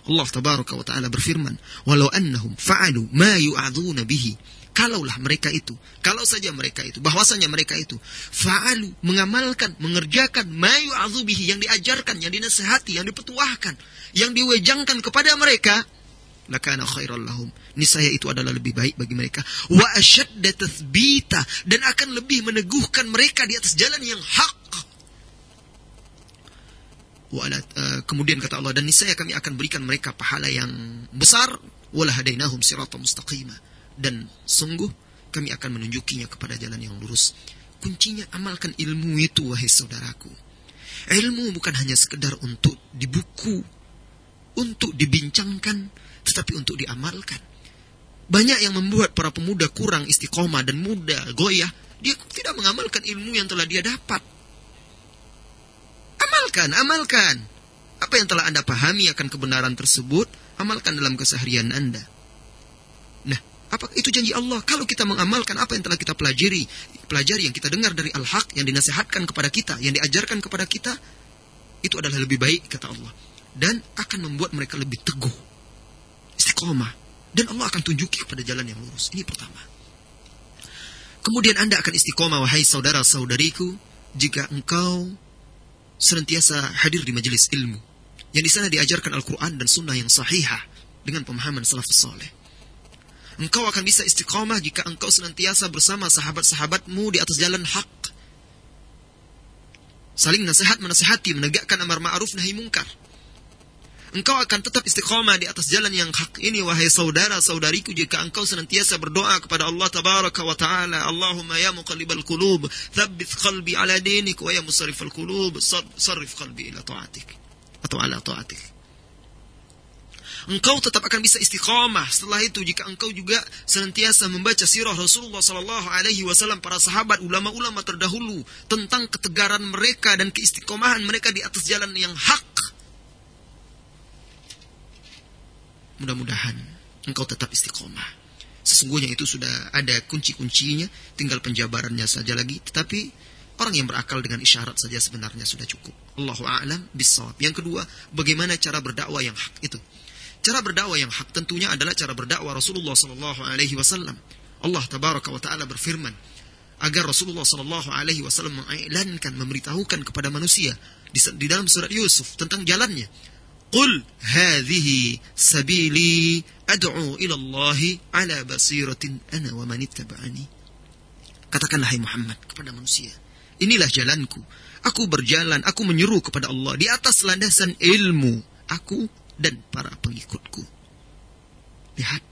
Allah wa taala berfirman, walau annahum fa'alu ma yu'adzuna bihi kalaulah mereka itu, kalau saja mereka itu, bahwasanya mereka itu fa'alu mengamalkan, mengerjakan mayu azubihi yang diajarkan, yang dinasehati, yang dipetuahkan, yang diwejangkan kepada mereka, lakana khairal lahum. Niscaya itu adalah lebih baik bagi mereka. Wa asyadda tathbita dan akan lebih meneguhkan mereka di atas jalan yang hak. Uh, kemudian kata Allah dan niscaya kami akan berikan mereka pahala yang besar wala hadainahum sirata mustaqima dan sungguh kami akan menunjukinya kepada jalan yang lurus. Kuncinya amalkan ilmu itu wahai saudaraku. Ilmu bukan hanya sekedar untuk di buku, untuk dibincangkan, tetapi untuk diamalkan. Banyak yang membuat para pemuda kurang istiqomah dan muda goyah, dia tidak mengamalkan ilmu yang telah dia dapat. Amalkan, amalkan. Apa yang telah Anda pahami akan kebenaran tersebut, amalkan dalam keseharian Anda. Apa itu janji Allah? Kalau kita mengamalkan apa yang telah kita pelajari, pelajari yang kita dengar dari al-haq yang dinasihatkan kepada kita, yang diajarkan kepada kita, itu adalah lebih baik kata Allah dan akan membuat mereka lebih teguh, istiqomah dan Allah akan tunjuki kepada jalan yang lurus. Ini pertama. Kemudian Anda akan istiqomah wahai saudara-saudariku jika engkau senantiasa hadir di majelis ilmu yang di sana diajarkan Al-Quran dan Sunnah yang sahihah dengan pemahaman salafus saleh Engkau akan bisa istiqomah jika engkau senantiasa bersama sahabat-sahabatmu di atas jalan hak. Saling nasihat menasihati, menegakkan amar ma'ruf nahi mungkar. Engkau akan tetap istiqomah di atas jalan yang hak ini wahai saudara-saudariku jika engkau senantiasa berdoa kepada Allah tabaraka wa taala Allahumma ya muqallibal qulub thabbit qalbi ala dinik wa ya musarrifal qulub sarrif qalbi ila ta'atik atau ala ta'atik engkau tetap akan bisa istiqamah setelah itu jika engkau juga senantiasa membaca sirah Rasulullah sallallahu alaihi wasallam para sahabat ulama-ulama terdahulu tentang ketegaran mereka dan keistiqomahan mereka di atas jalan yang hak Mudah-mudahan engkau tetap istiqomah. Sesungguhnya itu sudah ada kunci-kuncinya, tinggal penjabarannya saja lagi. Tetapi orang yang berakal dengan isyarat saja sebenarnya sudah cukup. Allahu a'lam bisawab. Yang kedua, bagaimana cara berdakwah yang hak itu? Cara berdakwah yang hak tentunya adalah cara berdakwah Rasulullah Sallallahu Alaihi Wasallam. Allah Tabaraka wa Taala berfirman agar Rasulullah Sallallahu Alaihi Wasallam mengiklankan, memberitahukan kepada manusia di, dalam surat Yusuf tentang jalannya. Qul hadhihi sabili ad'u ila Allah ala basiratin ana wa man ittaba'ani. Katakanlah hai Muhammad kepada manusia, inilah jalanku. Aku berjalan, aku menyeru kepada Allah di atas landasan ilmu. Aku dan para pengikutku. Lihat.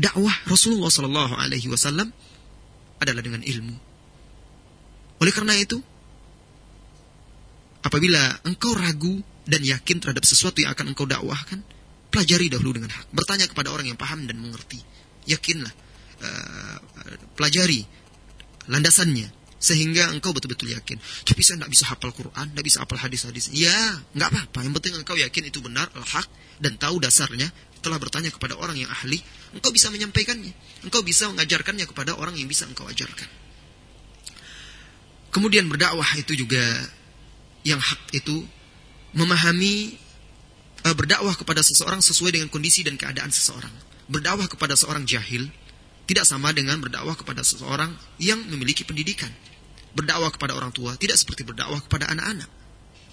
Dakwah Rasulullah Sallallahu Alaihi Wasallam adalah dengan ilmu. Oleh karena itu, apabila engkau ragu dan yakin terhadap sesuatu yang akan engkau dakwahkan, pelajari dahulu dengan hak. Bertanya kepada orang yang paham dan mengerti. Yakinlah, uh, pelajari landasannya sehingga engkau betul-betul yakin. Tapi saya tidak bisa hafal Quran, tidak bisa hafal hadis-hadis. Ya, nggak apa-apa. Yang penting engkau yakin itu benar, al-haq dan tahu dasarnya. Telah bertanya kepada orang yang ahli, engkau bisa menyampaikannya. Engkau bisa mengajarkannya kepada orang yang bisa engkau ajarkan. Kemudian berdakwah itu juga yang hak itu memahami uh, berdakwah kepada seseorang sesuai dengan kondisi dan keadaan seseorang. Berdakwah kepada seorang jahil tidak sama dengan berdakwah kepada seseorang yang memiliki pendidikan. Berdakwah kepada orang tua tidak seperti berdakwah kepada anak-anak.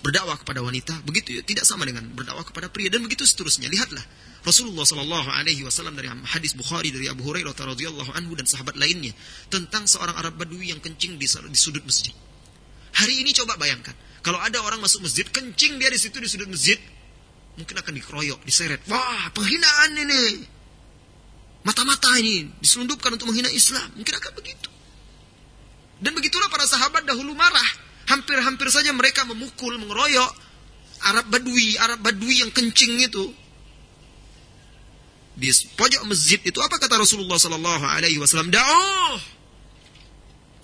Berdakwah kepada wanita begitu ya, tidak sama dengan berdakwah kepada pria dan begitu seterusnya. Lihatlah Rasulullah Shallallahu Alaihi Wasallam dari hadis Bukhari dari Abu Hurairah radhiyallahu anhu dan sahabat lainnya tentang seorang Arab Badui yang kencing di, di sudut masjid. Hari ini coba bayangkan kalau ada orang masuk masjid, kencing dia di situ di sudut masjid, mungkin akan dikeroyok, diseret. Wah, penghinaan ini. Mata-mata ini diselundupkan untuk menghina Islam. Mungkin akan begitu. Dan begitulah para sahabat dahulu marah. Hampir-hampir saja mereka memukul, mengeroyok Arab Badui, Arab Badui yang kencing itu. Di pojok masjid itu apa kata Rasulullah Sallallahu Alaihi Wasallam? Da'oh,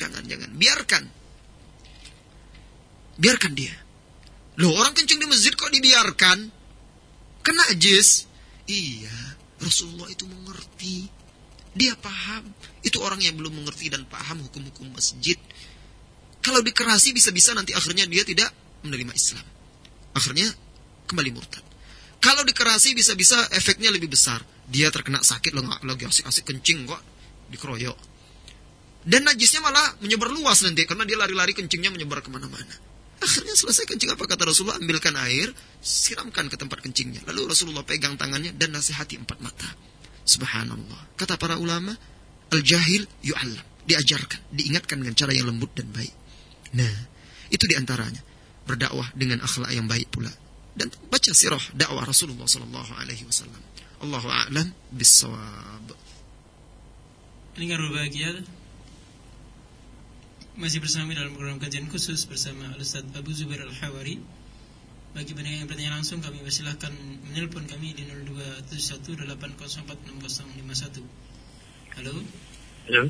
jangan jangan biarkan Biarkan dia. Loh orang kencing di masjid kok dibiarkan? Kena jis. Iya, Rasulullah itu mengerti. Dia paham. Itu orang yang belum mengerti dan paham hukum-hukum masjid. Kalau dikerasi bisa-bisa nanti akhirnya dia tidak menerima Islam. Akhirnya kembali murtad. Kalau dikerasi bisa-bisa efeknya lebih besar. Dia terkena sakit loh, lagi asik-asik kencing kok dikeroyok. Dan najisnya malah menyebar luas nanti karena dia lari-lari kencingnya menyebar ke mana-mana. Akhirnya selesai kencing apa kata Rasulullah? Ambilkan air, siramkan ke tempat kencingnya. Lalu Rasulullah pegang tangannya dan nasihati empat mata. Subhanallah. Kata para ulama, al-jahil yu'allam. Diajarkan, diingatkan dengan cara yang lembut dan baik. Nah, itu di antaranya. Berdakwah dengan akhlak yang baik pula. Dan baca sirah dakwah Rasulullah sallallahu alaihi wasallam. Allahu a'lam bissawab. Ini kan berbahagia masih bersama dalam program kajian khusus bersama Ustaz Abu Zubair Al-Hawari. Bagi pendengar yang bertanya langsung kami persilahkan menelpon kami di 0271804051. Halo. Halo.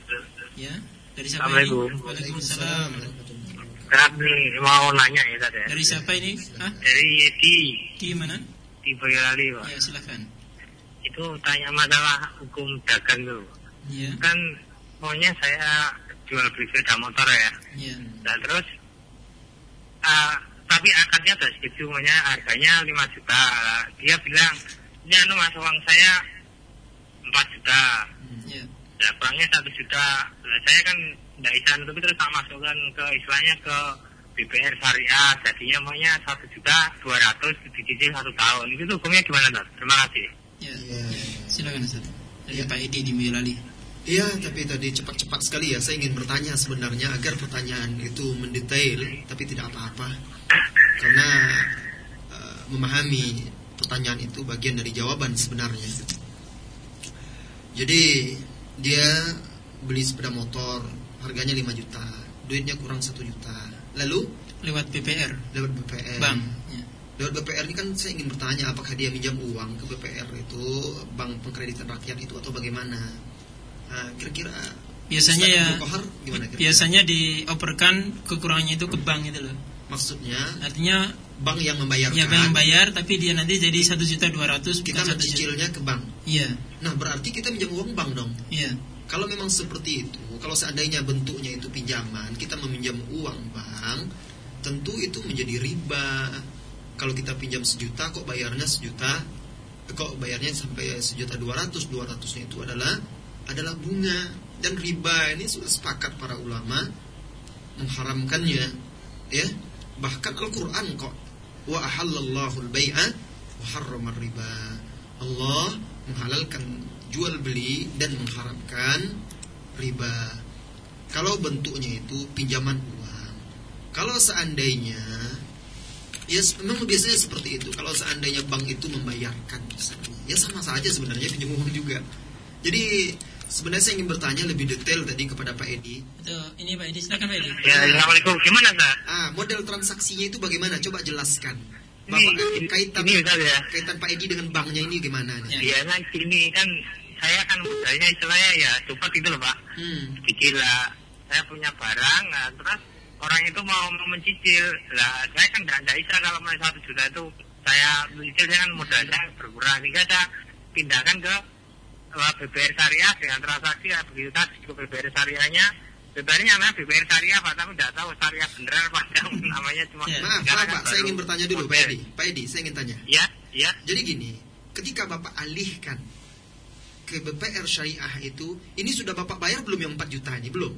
Ya, dari siapa Assalamualaikum. ini? Waalaikumsalam. Kami mau nanya ya tadi. Ya. Dari siapa ini? Hah? Dari Yeti. Di mana? Di Boyolali, Pak. Ya, silakan. Itu tanya masalah hukum dagang tuh. Ya. Kan maunya saya jual beli sepeda motor ya. Iya. Dan terus uh, tapi akadnya udah setuju maunya harganya 5 juta. Dia bilang, "Ini anu Mas uang saya 4 juta." Iya. Ya, kurangnya 1 juta. Nah, saya kan tidak bisa nutupi terus tak masukkan ke istilahnya ke BPR syariah jadinya maunya satu juta dua ratus dicicil satu tahun itu hukumnya gimana Dok? Terima kasih. Ya, ya. silakan Ustaz. dari Ya. Pak Edi di Boyolali. Iya, tapi tadi cepat-cepat sekali ya. Saya ingin bertanya sebenarnya agar pertanyaan itu mendetail, tapi tidak apa-apa. Karena eh, memahami pertanyaan itu bagian dari jawaban sebenarnya. Jadi dia beli sepeda motor, harganya 5 juta, duitnya kurang 1 juta. Lalu Lewat BPR, lewat BPR. bank. Ya. Lewat BPR ini kan saya ingin bertanya apakah dia minjam uang ke BPR itu bank pengkreditan rakyat itu atau bagaimana? Nah, kira-kira Biasanya ya, Qahar gimana kira-kira? biasanya dioperkan kekurangannya itu ke bank itu loh. Maksudnya Artinya bank yang membayarkan ya bank bayar tapi dia nanti jadi satu juta dua ratus kita mencicilnya ke bank. Iya, Nah, berarti kita minjam uang bank dong. iya. Kalau memang seperti itu, kalau seandainya bentuknya itu pinjaman, kita meminjam uang bank, tentu itu menjadi riba. Kalau kita pinjam sejuta, kok bayarnya sejuta, kok bayarnya sampai sejuta dua ratus, dua ratusnya itu adalah adalah bunga dan riba ini sudah sepakat para ulama mengharamkannya, ya. Bahkan Al-Quran kok wa ahallallahu al-bai'a wa harrama riba. Allah menghalalkan jual beli dan mengharamkan riba. Kalau bentuknya itu pinjaman uang. Kalau seandainya ya memang biasanya seperti itu. Kalau seandainya bank itu membayarkan misalnya, ya sama saja sebenarnya pinjam uang juga. Jadi sebenarnya saya ingin bertanya lebih detail tadi kepada Pak Edi. Itu ini Pak Edi, silakan Pak Edi. Ya, Assalamualaikum. Gimana, Ustaz? Ah, model transaksinya itu bagaimana? Coba jelaskan. Ini, Bapak ini, kaitan ini Ustaz ya. kaitan Pak Edi dengan banknya ini gimana? nih? Ya. Ya, kan gini kan saya kan modalnya istilahnya ya cepat gitu loh, Pak. Hmm. Saya punya barang, nah, terus orang itu mau, mau mencicil. Lah, saya kan nggak bisa kalau mau satu juta itu saya mencicil saya kan modalnya berkurang. Sehingga saya pindahkan ke uh, BBR Syariah dengan transaksi ya begitu tadi ke BBR Syariahnya. BBR-nya namanya BBR Syariah, Pak, tapi nggak tahu Syariah beneran apa namanya cuma. Ya. Maaf, maaf kan Pak, saya ingin bertanya dulu Pak. Edi. Pak Edi, saya ingin tanya. Ya, ya. Jadi gini, ketika Bapak alihkan ke BPR Syariah itu, ini sudah Bapak bayar belum yang 4 juta ini? Belum.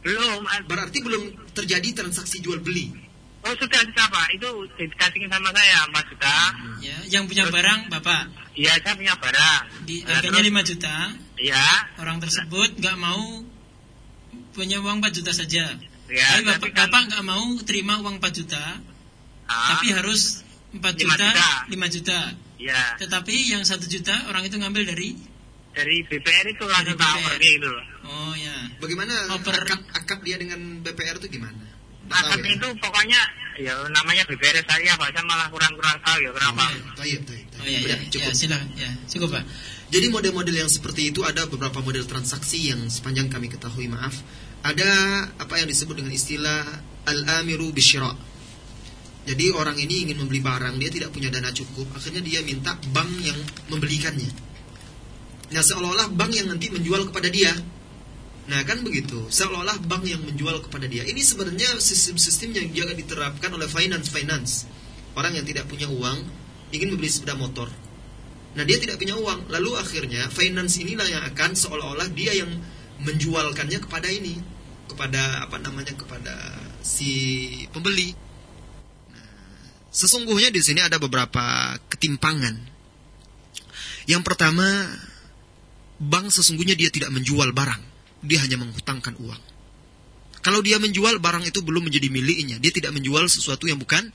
Belum. Berarti belum terjadi transaksi jual beli. Oh sudah sudah Pak, itu dikasihin sama saya 4 juta. Ya, yang punya barang Bapak Iya saya punya barang. di Nah, harganya terus- 5 juta, Iya. orang tersebut nggak mau punya uang 4 juta saja. Ya, tapi Bapak, tapi kan- Bapak nggak mau terima uang 4 juta, Ah, tapi harus 4 Lima juta, juta. 5 juta. Iya. Tetapi yang 1 juta orang itu ngambil dari Dari BPR itu langsung BPR. pergi loh. Oh ya. Bagaimana Oper- akad, akad dia dengan BPR itu gimana? Tahu ya? itu pokoknya ya namanya BPR saya Pak, saya malah kurang-kurang tahu ya kenapa. Tayyip, tayyip, tayyip. Oh ya, ya, Udah, ya, cukup. silakan. Ya, cukup Pak. Jadi model-model yang seperti itu ada beberapa model transaksi yang sepanjang kami ketahui maaf ada apa yang disebut dengan istilah al-amiru bisyira. Jadi orang ini ingin membeli barang, dia tidak punya dana cukup, akhirnya dia minta bank yang membelikannya. Nah, seolah-olah bank yang nanti menjual kepada dia. Nah, kan begitu. Seolah-olah bank yang menjual kepada dia. Ini sebenarnya sistem-sistem yang juga diterapkan oleh finance-finance. Orang yang tidak punya uang ingin membeli sepeda motor. Nah dia tidak punya uang Lalu akhirnya finance inilah yang akan Seolah-olah dia yang menjualkannya kepada ini Kepada apa namanya Kepada si pembeli nah, Sesungguhnya di sini ada beberapa ketimpangan Yang pertama Bank sesungguhnya dia tidak menjual barang Dia hanya menghutangkan uang. Kalau dia menjual barang itu belum menjadi miliknya. Dia tidak menjual sesuatu yang bukan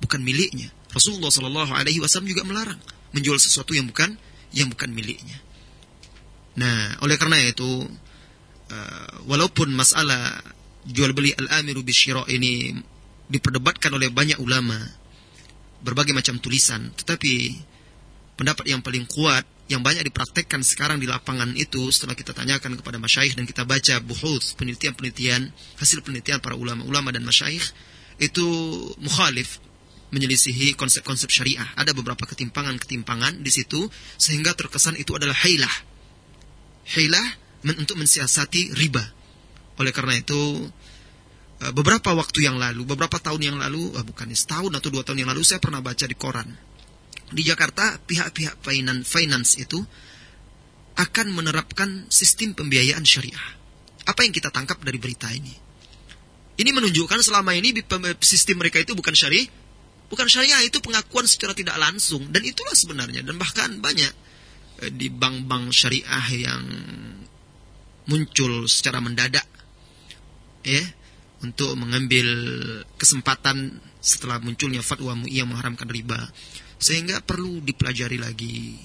Bukan miliknya. Rasulullah Shallallahu Alaihi Wasallam juga melarang menjual sesuatu yang bukan yang bukan miliknya. Nah, oleh karena itu, uh, walaupun masalah jual beli al-amiru bisyira ini diperdebatkan oleh banyak ulama, berbagai macam tulisan, tetapi pendapat yang paling kuat yang banyak dipraktekkan sekarang di lapangan itu setelah kita tanyakan kepada masyaikh dan kita baca buhut penelitian-penelitian hasil penelitian para ulama-ulama dan masyaikh itu mukhalif menyelisihi konsep-konsep syariah. Ada beberapa ketimpangan-ketimpangan di situ sehingga terkesan itu adalah hilah. Hilah men untuk mensiasati riba. Oleh karena itu eh, beberapa waktu yang lalu, beberapa tahun yang lalu, eh, bukan setahun atau dua tahun yang lalu saya pernah baca di koran. Di Jakarta pihak-pihak finance, itu akan menerapkan sistem pembiayaan syariah. Apa yang kita tangkap dari berita ini? Ini menunjukkan selama ini sistem mereka itu bukan syariah, bukan syariah itu pengakuan secara tidak langsung dan itulah sebenarnya dan bahkan banyak eh, di bank-bank syariah yang muncul secara mendadak ya untuk mengambil kesempatan setelah munculnya fatwa MUI yang mengharamkan riba sehingga perlu dipelajari lagi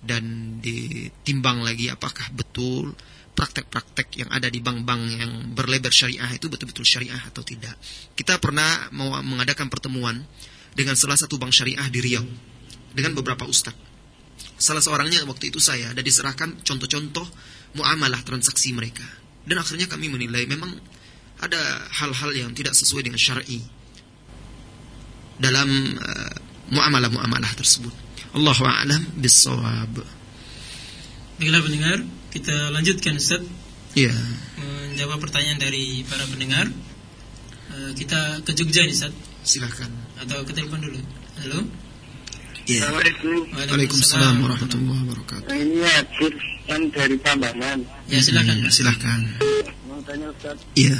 dan ditimbang lagi apakah betul praktek-praktek yang ada di bank-bank yang berlebar syariah itu betul-betul syariah atau tidak. Kita pernah mau mengadakan pertemuan dengan salah satu bank syariah di Riau dengan beberapa ustadz. Salah seorangnya waktu itu saya dan diserahkan contoh-contoh muamalah transaksi mereka. Dan akhirnya kami menilai memang ada hal-hal yang tidak sesuai dengan syar'i dalam uh, muamalah-muamalah tersebut. Allahu a'lam bissawab. Baiklah pendengar, kita lanjutkan Ustaz. Iya. Menjawab pertanyaan dari para pendengar. Uh, kita ke Jogja nih Ustaz. Silakan. Atau ke telepon dulu. Halo. Iya. Assalamualaikum. Waalaikumsalam warahmatullahi wabarakatuh. Ini Adil kan dari Pambangan. Ya silakan. Pak. silakan. Mau tanya Ustaz, Iya.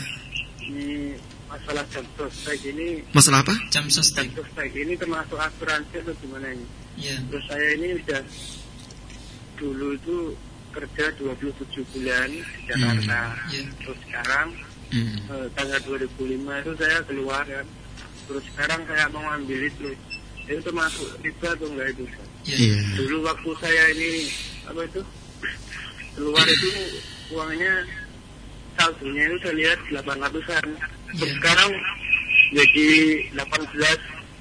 ini masalah jam sostek ini Masalah apa? Jam jam sostek. sostek ini termasuk asuransi atau gimana ini? Ya. Terus saya ini udah dulu itu kerja 27 bulan di Jakarta. Hmm. Ya. Terus sekarang Hmm. eh, tanggal 2005 itu saya keluar kan. Terus sekarang saya mau ambil itu. Itu termasuk riba atau enggak itu? Ya. Iya. Dulu waktu saya ini apa itu keluar itu uangnya saldonya itu saya lihat 800-an. Iya. sekarang jadi 18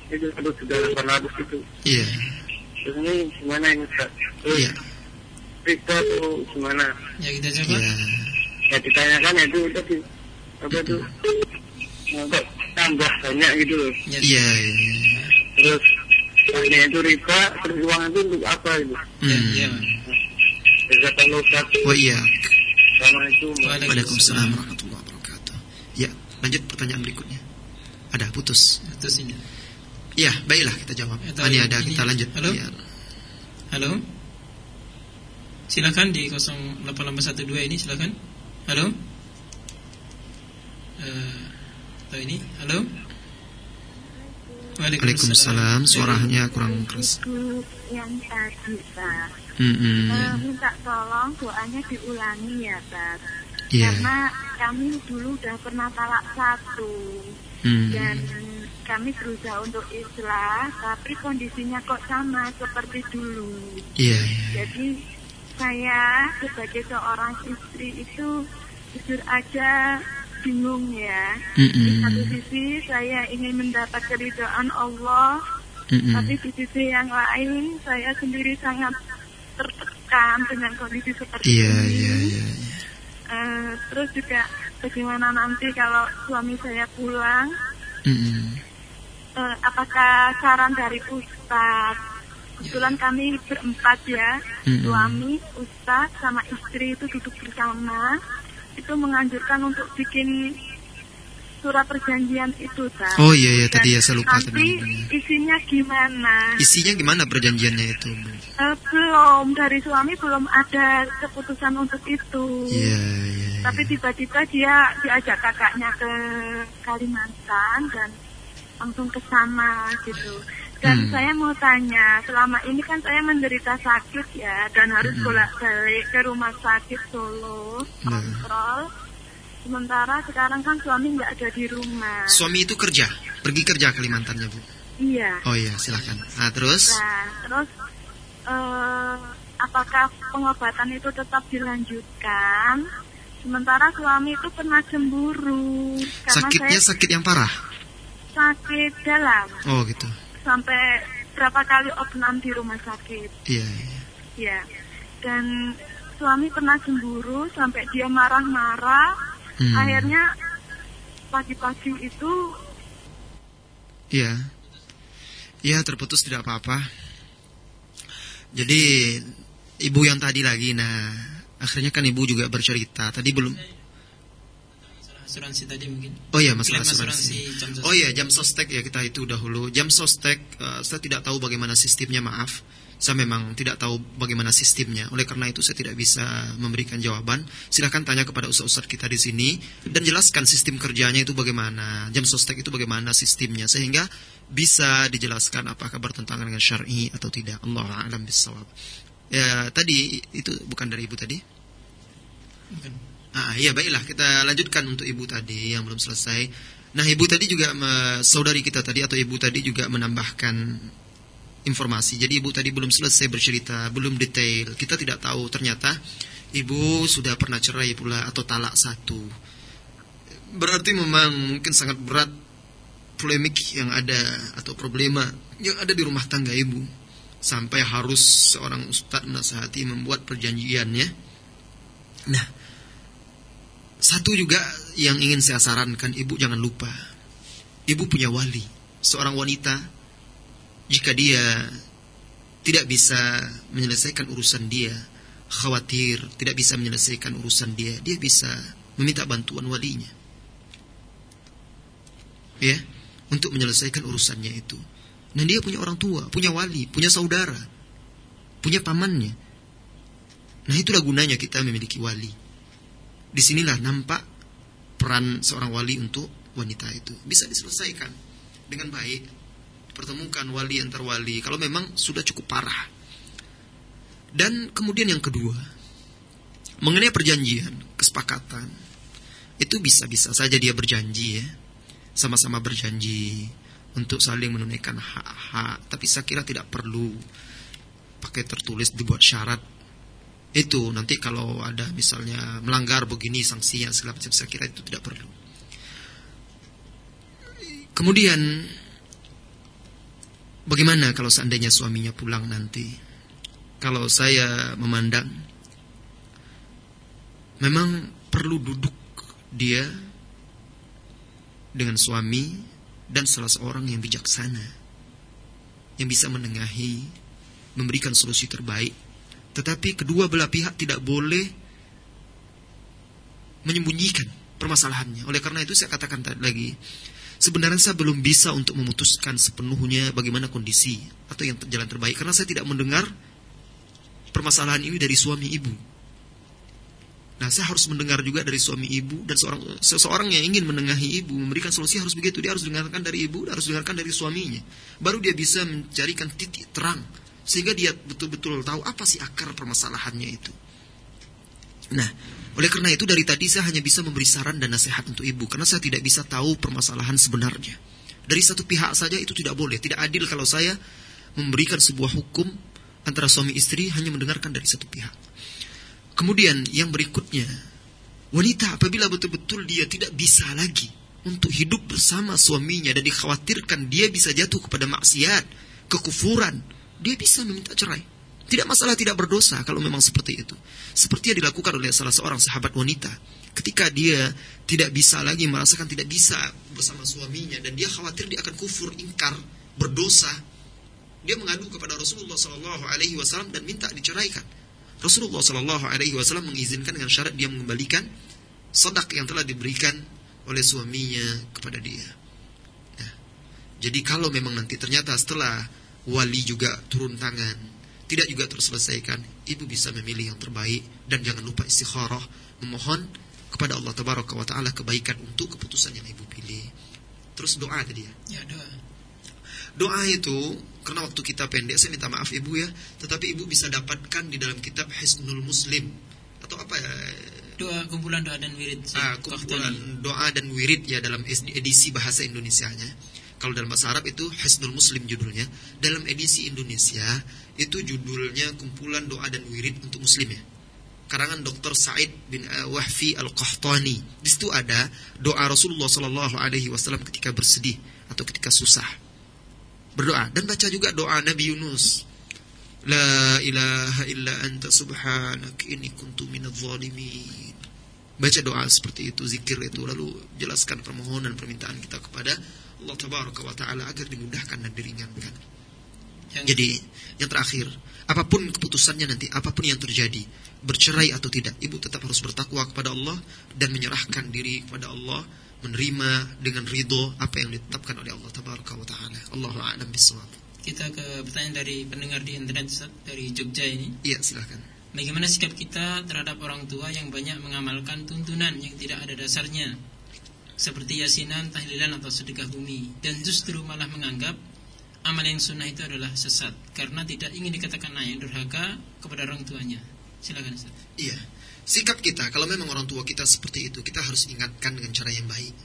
itu satu juta 800 itu. Iya. Terus ini gimana ini Ustaz? Terus Iya. riba atau gimana? Ya kita coba. Iya. Ya ditanyakan ya itu tadi apa itu kok tambah banyak gitu loh. Ya. Iya. iya. Terus tanya itu riba, terus uang itu untuk apa itu? Ya, Hmm. ya. Bisa kalau Ustaz Oh iya. Assalamualaikum. Waalaikumsalam. Lanjut pertanyaan berikutnya. Ada putus. Terus ini. Ya, baiklah kita jawab. Atau Ah, ini ada ini. kita lanjut. Halo? Ya. Halo. Silakan di 08812 ini silakan. Halo. Eh, atau ini. Halo. Waalaikumsalam. Suaranya kurang keras. Yang tadi, Pak. Hmm. Eh, minta tolong doanya diulangi ya, Pak. Iya. Karena kami dulu udah pernah talak satu Hmm. dan kami berusaha untuk islah, tapi kondisinya kok sama seperti dulu. Iya, iya. Jadi saya sebagai seorang istri itu jujur aja bingung ya. Di satu sisi saya ingin mendapat keridhaan Allah, Mm-mm. tapi di sisi yang lain saya sendiri sangat tertekan dengan kondisi seperti Iya, ini. iya, iya. Eh, terus juga bagaimana nanti kalau suami saya pulang, Mm-mm. eh, apakah saran dari Ustadz? Kebetulan kami berempat ya, Mm-mm. suami, Ustadz, sama istri itu duduk bersama, itu menganjurkan untuk bikin surat perjanjian itu, Ustadz. Oh iya, iya. Dan Tadi ya saya lupa Nanti tadi. isinya gimana? Isinya gimana perjanjiannya itu? Bu? Eh, belum dari suami belum ada keputusan untuk itu. Iya, iya. iya. Tapi tiba-tiba dia diajak kakaknya ke Kalimantan dan langsung ke sana gitu. Dan Hmm. saya mau tanya, selama ini kan saya menderita sakit ya dan harus Hmm. bolak-balik ke rumah sakit Solo, Nah. kontrol. Sementara sekarang kan suami nggak ada di rumah. Suami itu kerja, pergi kerja Kalimantannya, Bu. iya. Oh iya, silakan. Nah, terus? Nah, terus eh, apakah pengobatan itu tetap dilanjutkan? Sementara suami itu pernah cemburu Sakitnya saya sakit yang parah. sakit dalam Oh gitu. sampai berapa kali opnam di rumah sakit, Iya, iya. ya. Dan suami pernah cemburu sampai dia marah-marah. Hmm. Akhirnya pagi-pagi itu Iya. Iya, terputus tidak apa-apa. Jadi ibu yang tadi lagi nah, akhirnya kan ibu juga bercerita. Tadi belum Asuransi tadi mungkin. Oh iya masalah asuransi. jam sostek. Oh iya jam sostek ya kita itu dahulu. Jam sostek eh, saya tidak tahu bagaimana sistemnya maaf. Saya memang tidak tahu bagaimana sistemnya. Oleh karena itu saya tidak bisa memberikan jawaban. Silahkan tanya kepada ustaz-ustaz kita di sini dan jelaskan sistem kerjanya itu bagaimana. Jam sostek itu bagaimana sistemnya sehingga bisa dijelaskan apakah bertentangan dengan syar'i atau tidak. Allah a'lam bissawab. Ya, tadi itu bukan dari ibu tadi. Bukan. Ah, iya baiklah kita lanjutkan untuk ibu tadi yang belum selesai. Nah, ibu tadi juga saudari kita tadi atau ibu tadi juga menambahkan informasi. Jadi ibu tadi belum selesai bercerita, belum detail. Kita tidak tahu ternyata ibu sudah pernah cerai pula atau talak satu. Berarti memang mungkin sangat berat polemik yang ada atau problema yang ada di rumah tangga ibu sampai harus seorang ustadz menasihati membuat perjanjiannya. Nah, satu juga yang ingin saya sarankan ibu jangan lupa. Ibu punya wali, seorang wanita jika dia tidak bisa menyelesaikan urusan dia, khawatir tidak bisa menyelesaikan urusan dia, dia bisa meminta bantuan walinya. Ya, untuk menyelesaikan urusannya itu. Dan dia punya orang tua, punya wali, punya saudara, punya pamannya. Nah, itulah gunanya kita memiliki wali di sinilah nampak peran seorang wali untuk wanita itu bisa diselesaikan dengan baik pertemukan wali antar wali kalau memang sudah cukup parah. Dan kemudian yang kedua mengenai perjanjian kesepakatan itu bisa-bisa saja dia berjanji ya. Sama-sama berjanji untuk saling menunaikan hak-hak tapi saya kira tidak perlu pakai tertulis dibuat syarat. Itu nanti kalau ada misalnya melanggar begini sanksinya segala macam saya kira itu tidak perlu. Kemudian bagaimana kalau seandainya suaminya pulang nanti? Kalau saya memandang memang perlu duduk dia dengan suami dan salah seorang yang bijaksana yang bisa menengahi memberikan solusi terbaik tetapi kedua belah pihak tidak boleh menyembunyikan permasalahannya. Oleh karena itu saya katakan tadi lagi, sebenarnya saya belum bisa untuk memutuskan sepenuhnya bagaimana kondisi atau yang jalan terbaik karena saya tidak mendengar permasalahan ini dari suami ibu. Nah, saya harus mendengar juga dari suami ibu dan seorang seseorang yang ingin menengahi ibu memberikan solusi harus begitu. Dia harus dengarkan dari ibu, harus dengarkan dari suaminya. Baru dia bisa mencarikan titik terang sehingga dia betul-betul tahu apa sih akar permasalahannya itu. Nah, oleh karena itu dari tadi saya hanya bisa memberi saran dan nasihat untuk ibu karena saya tidak bisa tahu permasalahan sebenarnya. Dari satu pihak saja itu tidak boleh, tidak adil kalau saya memberikan sebuah hukum antara suami istri hanya mendengarkan dari satu pihak. Kemudian yang berikutnya, wanita apabila betul-betul dia tidak bisa lagi untuk hidup bersama suaminya dan dikhawatirkan dia bisa jatuh kepada maksiat, kekufuran, dia bisa meminta cerai. Tidak masalah tidak berdosa kalau memang seperti itu. Seperti yang dilakukan oleh salah seorang sahabat wanita. Ketika dia tidak bisa lagi merasakan tidak bisa bersama suaminya dan dia khawatir dia akan kufur, ingkar, berdosa, dia mengadu kepada Rasulullah Wasallam dan minta diceraikan. Rasulullah Wasallam mengizinkan dengan syarat dia mengembalikan sodak yang telah diberikan oleh suaminya kepada dia. Nah, jadi kalau memang nanti ternyata setelah wali juga turun tangan, tidak juga terselesaikan, ibu bisa memilih yang terbaik dan jangan lupa istikharah, memohon kepada Allah Tabaraka wa taala kebaikan untuk keputusan yang ibu pilih. Terus doa tadi ya. Ya, doa. Doa itu karena waktu kita pendek saya minta maaf ibu ya, tetapi ibu bisa dapatkan di dalam kitab Hisnul Muslim atau apa ya? Doa kumpulan doa dan wirid. Ah, kumpulan doa dan wirid ya dalam edisi bahasa Indonesianya kalau dalam bahasa Arab itu Hisnul Muslim judulnya. Dalam edisi Indonesia itu judulnya kumpulan doa dan wirid untuk muslim ya. Karangan Dr. Said bin uh, Wahfi Al-Qahtani. Di situ ada doa Rasulullah Sallallahu alaihi wasallam ketika bersedih atau ketika susah. Berdoa dan baca juga doa Nabi Yunus. La ilaha illa anta subhanak inni kuntu minadh zalimin. Baca doa seperti itu, zikir itu lalu jelaskan permohonan permintaan kita kepada Allah tabaraka wa taala agar dimudahkan dan diringankan. Yang Jadi yang terakhir, apa pun keputusannya nanti, apa pun yang terjadi, bercerai atau tidak, ibu tetap harus bertakwa kepada Allah dan menyerahkan diri kepada Allah, menerima dengan ridho apa yang ditetapkan oleh Allah tabaraka wa taala. Allahu a'lam bishawab. Kita ke pertanyaan dari pendengar di internet dari Jogja ini. Iya, silakan. Bagaimana sikap kita terhadap orang tua yang banyak mengamalkan tuntunan yang tidak ada dasarnya seperti yasinan, tahlilan atau sedekah bumi dan justru malah menganggap amal yang sunnah itu adalah sesat karena tidak ingin dikatakan ayah durhaka kepada orang tuanya. Silakan Ustaz. Iya. Sikap kita kalau memang orang tua kita seperti itu, kita harus ingatkan dengan cara yang baik.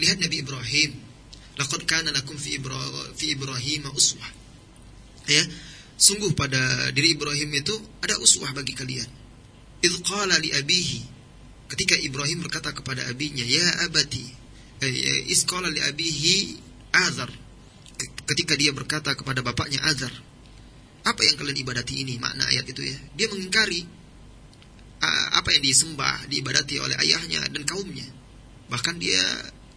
Lihat Nabi Ibrahim. Laqad kana lakum fi, Ibra Ibrahim uswah. Ya. Sungguh pada diri Ibrahim itu ada uswah bagi kalian. Idh qala li abihi. Ketika Ibrahim berkata kepada abinya, "Ya abati." Eh, iz qala li abihi Azar. Ketika dia berkata kepada bapaknya Azar, "Apa yang kalian ibadati ini?" Makna ayat itu ya. Dia mengingkari apa yang disembah, diibadati oleh ayahnya dan kaumnya. Bahkan dia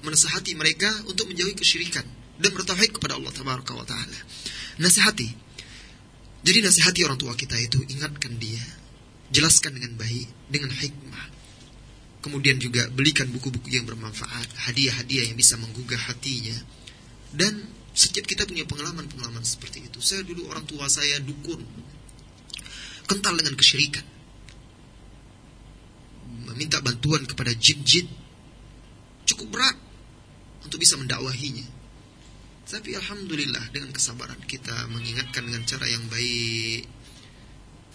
menasihati mereka untuk menjauhi kesyirikan dan bertauhid kepada Allah Tabaraka wa taala. Nasihati. Jadi nasihati orang tua kita itu ingatkan dia, jelaskan dengan baik, dengan hikmah. Kemudian juga belikan buku-buku yang bermanfaat, hadiah-hadiah yang bisa menggugah hatinya. Dan setiap kita punya pengalaman-pengalaman seperti itu. Saya dulu orang tua saya dukun, kental dengan kesyirikan meminta bantuan kepada jin-jin cukup berat untuk bisa mendakwahinya. Tapi alhamdulillah dengan kesabaran kita mengingatkan dengan cara yang baik,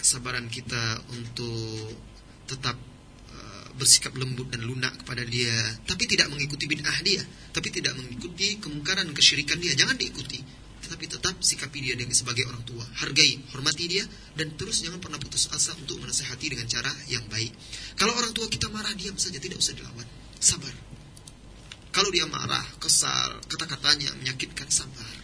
kesabaran kita untuk tetap bersikap lembut dan lunak kepada dia, tapi tidak mengikuti bid'ah dia, tapi tidak mengikuti kemungkaran kesyirikan dia, jangan diikuti tetapi tetap sikapi dia dengan sebagai orang tua. Hargai, hormati dia dan terus jangan pernah putus asa untuk menasehati dengan cara yang baik. Kalau orang tua kita marah, diam saja, tidak usah dilawan. Sabar. Kalau dia marah, kesal, kata-katanya menyakitkan, sabar.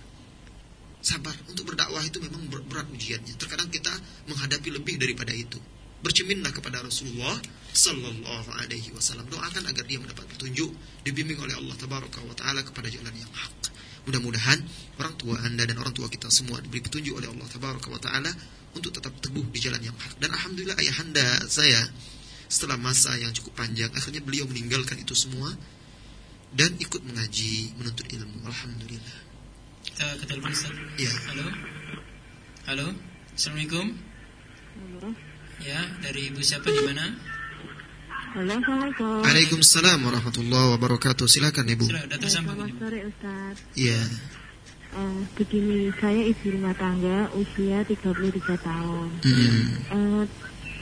Sabar. Untuk berdakwah itu memang berat ujiannya. Terkadang kita menghadapi lebih daripada itu. Bercerminlah kepada Rasulullah Sallallahu Alaihi Wasallam. Doakan agar dia mendapat petunjuk, dibimbing oleh Allah Tabaraka wa Taala kepada jalan yang hak. Mudah-mudahan orang tua Anda dan orang tua kita semua diberi petunjuk oleh Allah Tabaraka wa taala untuk tetap teguh di jalan yang hak. Dan alhamdulillah ayahanda saya setelah masa yang cukup panjang akhirnya beliau meninggalkan itu semua dan ikut mengaji, menuntut ilmu. Alhamdulillah. Ustaz. Ya. Halo. Halo. Assalamualaikum. Halo. Ya, dari Ibu siapa di mana? Halo, Assalamualaikum. Waalaikumsalam warahmatullahi wabarakatuh. Silakan Ibu. Sudah, tersambung. Selamat sore, Ustaz. Iya. Eh, begini, saya ibu rumah tangga usia 33 tahun. Hmm. Eh,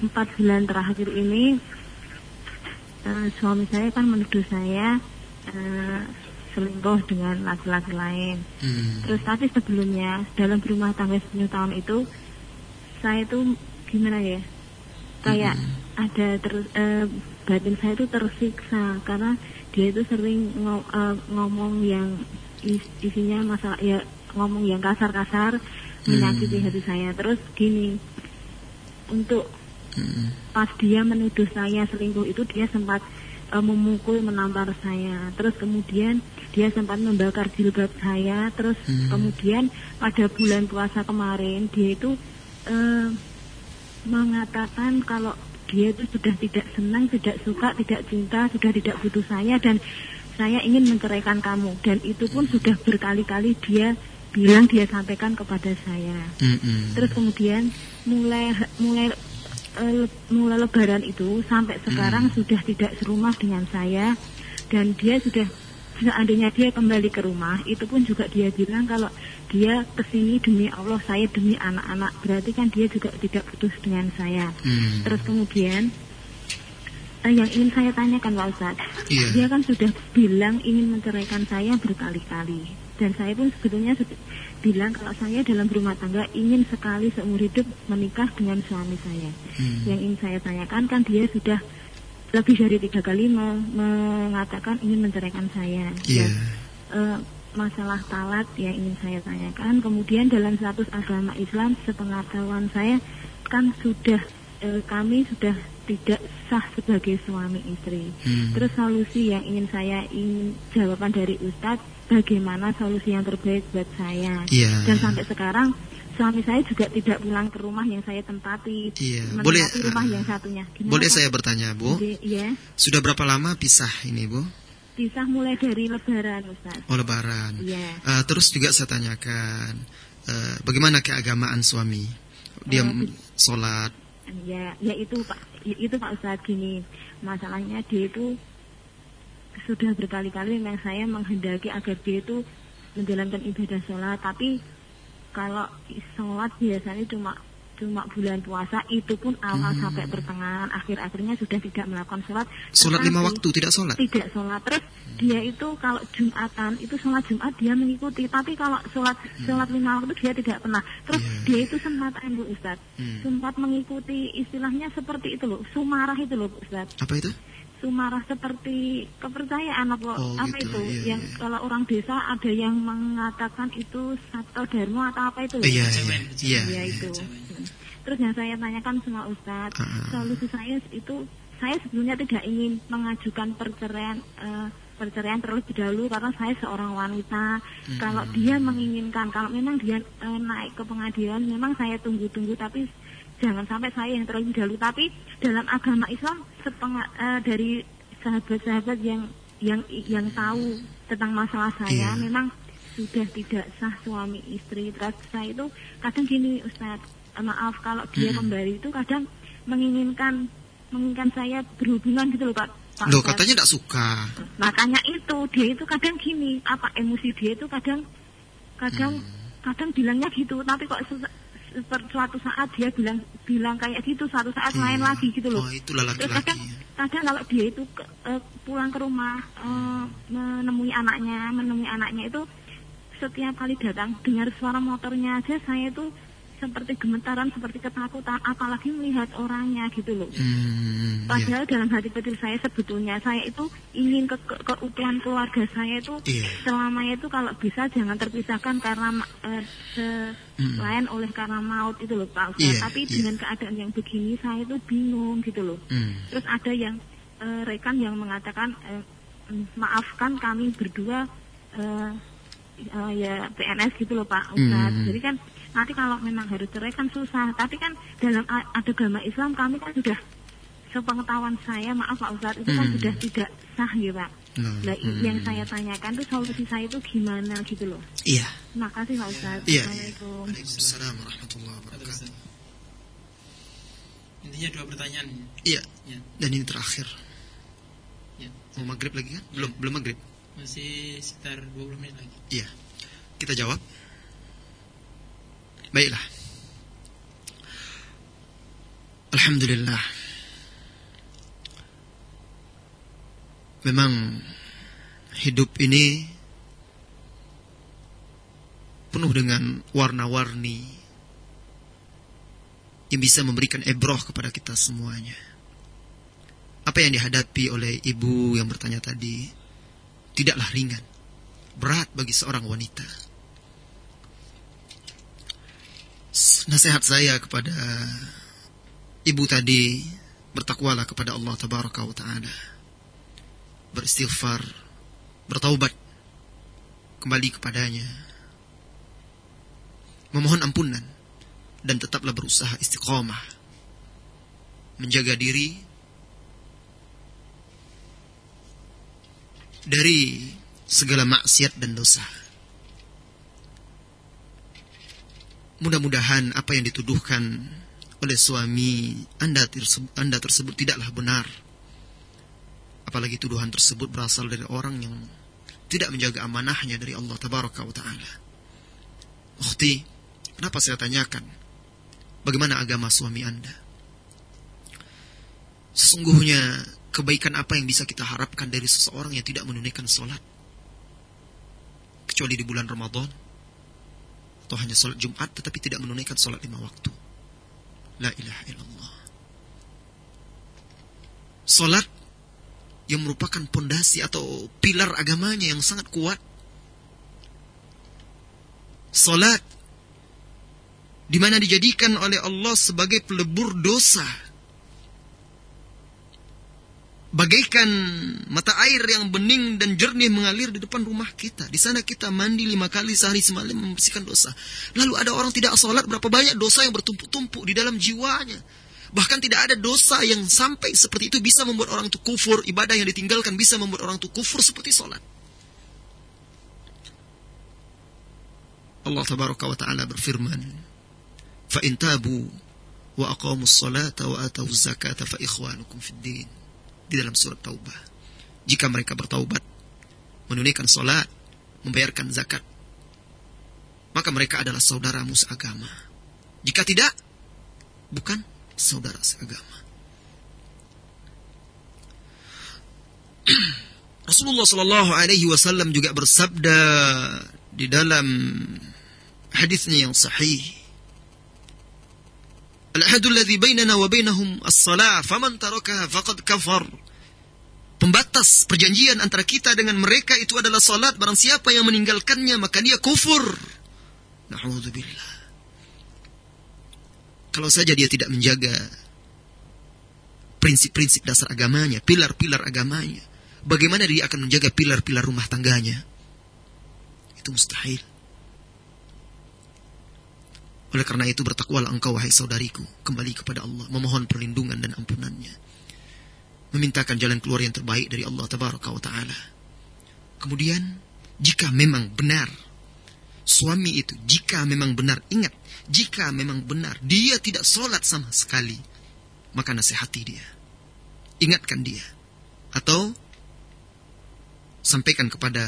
Empat bulan terakhir ini eh, suami saya kan menuduh saya eh, selingkuh dengan laki-laki lain. Hmm. Terus tapi sebelumnya dalam berumah tangga 10 tahun itu saya itu gimana ya? Kayak ada terus eh, batin saya itu tersiksa karena dia itu sering eh, ngomong yang is- isinya masalah ya ngomong yang kasar-kasar menyakiti hati saya. Terus gini untuk Hmm. pas dia menuduh saya selingkuh itu dia sempat eh, memukul menampar saya terus kemudian dia sempat membakar jilbab saya terus Hmm. kemudian pada bulan puasa kemarin dia itu eh, mengatakan kalau dia itu sudah tidak senang tidak suka tidak cinta sudah tidak butuh saya dan saya ingin menceraikan kamu. Dan itu pun sudah berkali-kali dia bilang dia sampaikan kepada saya. Hmm. Terus kemudian mulai mulai eh, mulai lebaran itu sampai sekarang sudah tidak serumah dengan saya. Dan dia sudah seandainya dia kembali ke rumah itu pun juga dia bilang kalau dia ke sini demi Allah saya demi anak-anak berarti kan dia juga tidak putus dengan saya. Hmm. Terus kemudian eh, yang ingin saya tanyakan Pak Ustadz, Iya. dia kan sudah bilang ingin menceraikan saya berkali-kali dan saya pun sebetulnya bilang kalau saya dalam rumah tangga ingin sekali seumur hidup menikah dengan suami saya. Hmm. Yang ingin saya tanyakan kan dia sudah lebih dari tiga kali me- mengatakan ingin menceraikan saya. Iya. Dan, eh, masalah talat yang ingin saya tanyakan. Kemudian dalam status agama Islam, sepengetahuan saya kan sudah eh, kami sudah tidak sah sebagai suami istri. Hmm. Terus solusi yang ingin saya ingin jawaban dari Ustadz, bagaimana solusi yang terbaik buat saya? Iya. Dan sampai sekarang suami saya juga tidak pulang ke rumah yang saya tempati. Iya. Menempati Boleh, rumah uh, yang satunya. Gimana, Boleh Pak? saya bertanya, Bu? Iya. Sudah berapa lama pisah ini, Bu? Pisah mulai dari Lebaran, Ustaz. Oh, lebaran. Iya. Eh, terus juga saya tanyakan, eh, bagaimana keagamaan suami? Dia Eh, m- sholat. Ya, ya itu Pak, ya itu Pak Ustadz gini. Masalahnya dia itu sudah berkali-kali memang saya menghendaki agar dia itu menjalankan ibadah sholat, tapi kalau sholat biasanya cuma cuma bulan puasa itu pun awal Hmm. sampai pertengahan akhir-akhirnya sudah tidak melakukan sholat Sholat lima waktu tidak sholat. tidak sholat terus dia itu kalau jumatan itu sholat jumat dia mengikuti tapi kalau sholat sholat lima waktu dia tidak pernah terus Iya. dia itu sempat bu Ustad Hmm. sempat mengikuti istilahnya seperti itu loh sumarah itu loh Bu Ustad Apa itu? Sumarah seperti kepercayaan apa Oh, apa gitu, itu iya, yang iya. kalau orang desa ada yang mengatakan itu satu dharma atau apa itu Iya, iya, Kejawen, iya. Ya itu. kejawen. Terus yang saya tanyakan sama Ustadz, Ah, ah. solusi saya itu saya sebelumnya tidak ingin mengajukan perceraian eh, perceraian terlebih dahulu karena saya seorang wanita. Kalau dia menginginkan, kalau memang dia eh, naik ke pengadilan, memang saya tunggu-tunggu tapi jangan sampai saya yang terlebih dahulu. Tapi dalam agama Islam setengah eh, dari sahabat-sahabat yang yang yang tahu tentang masalah saya, Iya. memang sudah tidak sah suami istri. Terus saya itu kadang gini Ustadz, eh, maaf kalau dia Mm-mm. kembali itu kadang menginginkan menginginkan saya berhubungan gitu loh Pak. Pak Loh, katanya tidak suka. Makanya itu dia itu kadang gini, apa emosi dia itu kadang kadang Hmm. kadang bilangnya gitu, tapi kok suatu saat dia bilang bilang kayak gitu, suatu saat lain Iya. lagi gitu loh. Oh, itulah Terus laki-laki. kadang, kadang kalau dia itu ke- eh, pulang ke rumah eh, menemui anaknya, menemui anaknya itu setiap kali datang dengar suara motornya aja saya itu seperti gemetaran, seperti ketakutan, apalagi melihat orangnya gitu loh. Hmm, iya. Padahal dalam hati kecil saya sebetulnya saya itu ingin ke, ke- keutuhan keluarga saya itu Iya. selamanya itu kalau bisa jangan terpisahkan karena eh, selain oleh karena maut itu loh Pak Ustaz. Iya, Tapi iya. dengan keadaan yang begini saya itu bingung gitu loh. Hmm. Terus ada yang eh, rekan yang mengatakan mm, maafkan kami berdua eh, eh, ya PNS gitu loh Pak Ustaz. Hmm. Jadi kan nanti kalau memang harus cerai kan susah. Tapi kan dalam agama Islam kami kan sudah sepengetahuan saya maaf Pak Ustaz itu kan Hmm. sudah tidak sah ya Pak. Nah, Nah, hmm. yang saya tanyakan tuh solusi saya itu gimana gitu loh. Iya. Terima kasih Pak Ustaz. Iya. Assalamualaikum. Waalaikumsalam warahmatullahi wabarakatuh. Intinya dua pertanyaan. Iya. Ya, Dan ini terakhir. ya. Mau maghrib lagi kan? Belum, belum maghrib. Masih sekitar 20 menit lagi. Iya. Kita jawab. Baiklah. Alhamdulillah. Memang hidup ini penuh dengan warna-warni yang bisa memberikan ebroh kepada kita semuanya. Apa yang dihadapi oleh ibu yang bertanya tadi tidaklah ringan, berat bagi seorang wanita. Nasihat saya kepada ibu tadi bertakwalah kepada Allah tabaraka wa taala. Beristighfar, bertaubat kembali kepadanya. Memohon ampunan dan tetaplah berusaha istiqomah. Menjaga diri dari segala maksiat dan dosa. Mudah-mudahan apa yang dituduhkan oleh suami Anda tersebut, anda tersebut tidaklah benar. Apalagi tuduhan tersebut berasal dari orang yang tidak menjaga amanahnya dari Allah Tabaraka wa Ta'ala. Ukhti, kenapa saya tanyakan? Bagaimana agama suami Anda? Sesungguhnya kebaikan apa yang bisa kita harapkan dari seseorang yang tidak menunaikan sholat? Kecuali di bulan Ramadan. Atau hanya sholat Jumat tetapi tidak menunaikan sholat lima waktu. La ilaha illallah. Sholat yang merupakan pondasi atau pilar agamanya yang sangat kuat. Sholat di mana dijadikan oleh Allah sebagai pelebur dosa bagaikan mata air yang bening dan jernih mengalir di depan rumah kita. Di sana kita mandi lima kali sehari semalam membersihkan dosa. Lalu ada orang tidak sholat, berapa banyak dosa yang bertumpuk-tumpuk di dalam jiwanya. Bahkan tidak ada dosa yang sampai seperti itu bisa membuat orang itu kufur. Ibadah yang ditinggalkan bisa membuat orang itu kufur seperti sholat. Allah tabaraka wa ta'ala berfirman, فَإِن تَابُوا وَأَقَامُوا الصَّلَاةَ وَآتَوُا الزَّكَاةَ فَإِخْوَانُكُمْ فِي الدِّينِ di dalam surat Taubah. Jika mereka bertaubat, menunaikan salat, membayarkan zakat, maka mereka adalah saudaramu seagama. Jika tidak, bukan saudara seagama. Rasulullah Shallallahu Alaihi Wasallam juga bersabda di dalam hadisnya yang sahih. Al-ahadu alladhi bainana wa bainahum as-salah faman tarakaha faqad kafar. Pembatas perjanjian antara kita dengan mereka itu adalah salat barang siapa yang meninggalkannya maka dia kufur. Na'udzubillah. Kalau saja dia tidak menjaga prinsip-prinsip dasar agamanya, pilar-pilar agamanya, bagaimana dia akan menjaga pilar-pilar rumah tangganya? Itu mustahil. Oleh karena itu bertakwalah engkau wahai saudariku, kembali kepada Allah, memohon perlindungan dan ampunannya. Memintakan jalan keluar yang terbaik dari Allah tabaraka wa taala. Kemudian, jika memang benar suami itu, jika memang benar, ingat, jika memang benar dia tidak sholat sama sekali, maka nasihati dia. Ingatkan dia. Atau sampaikan kepada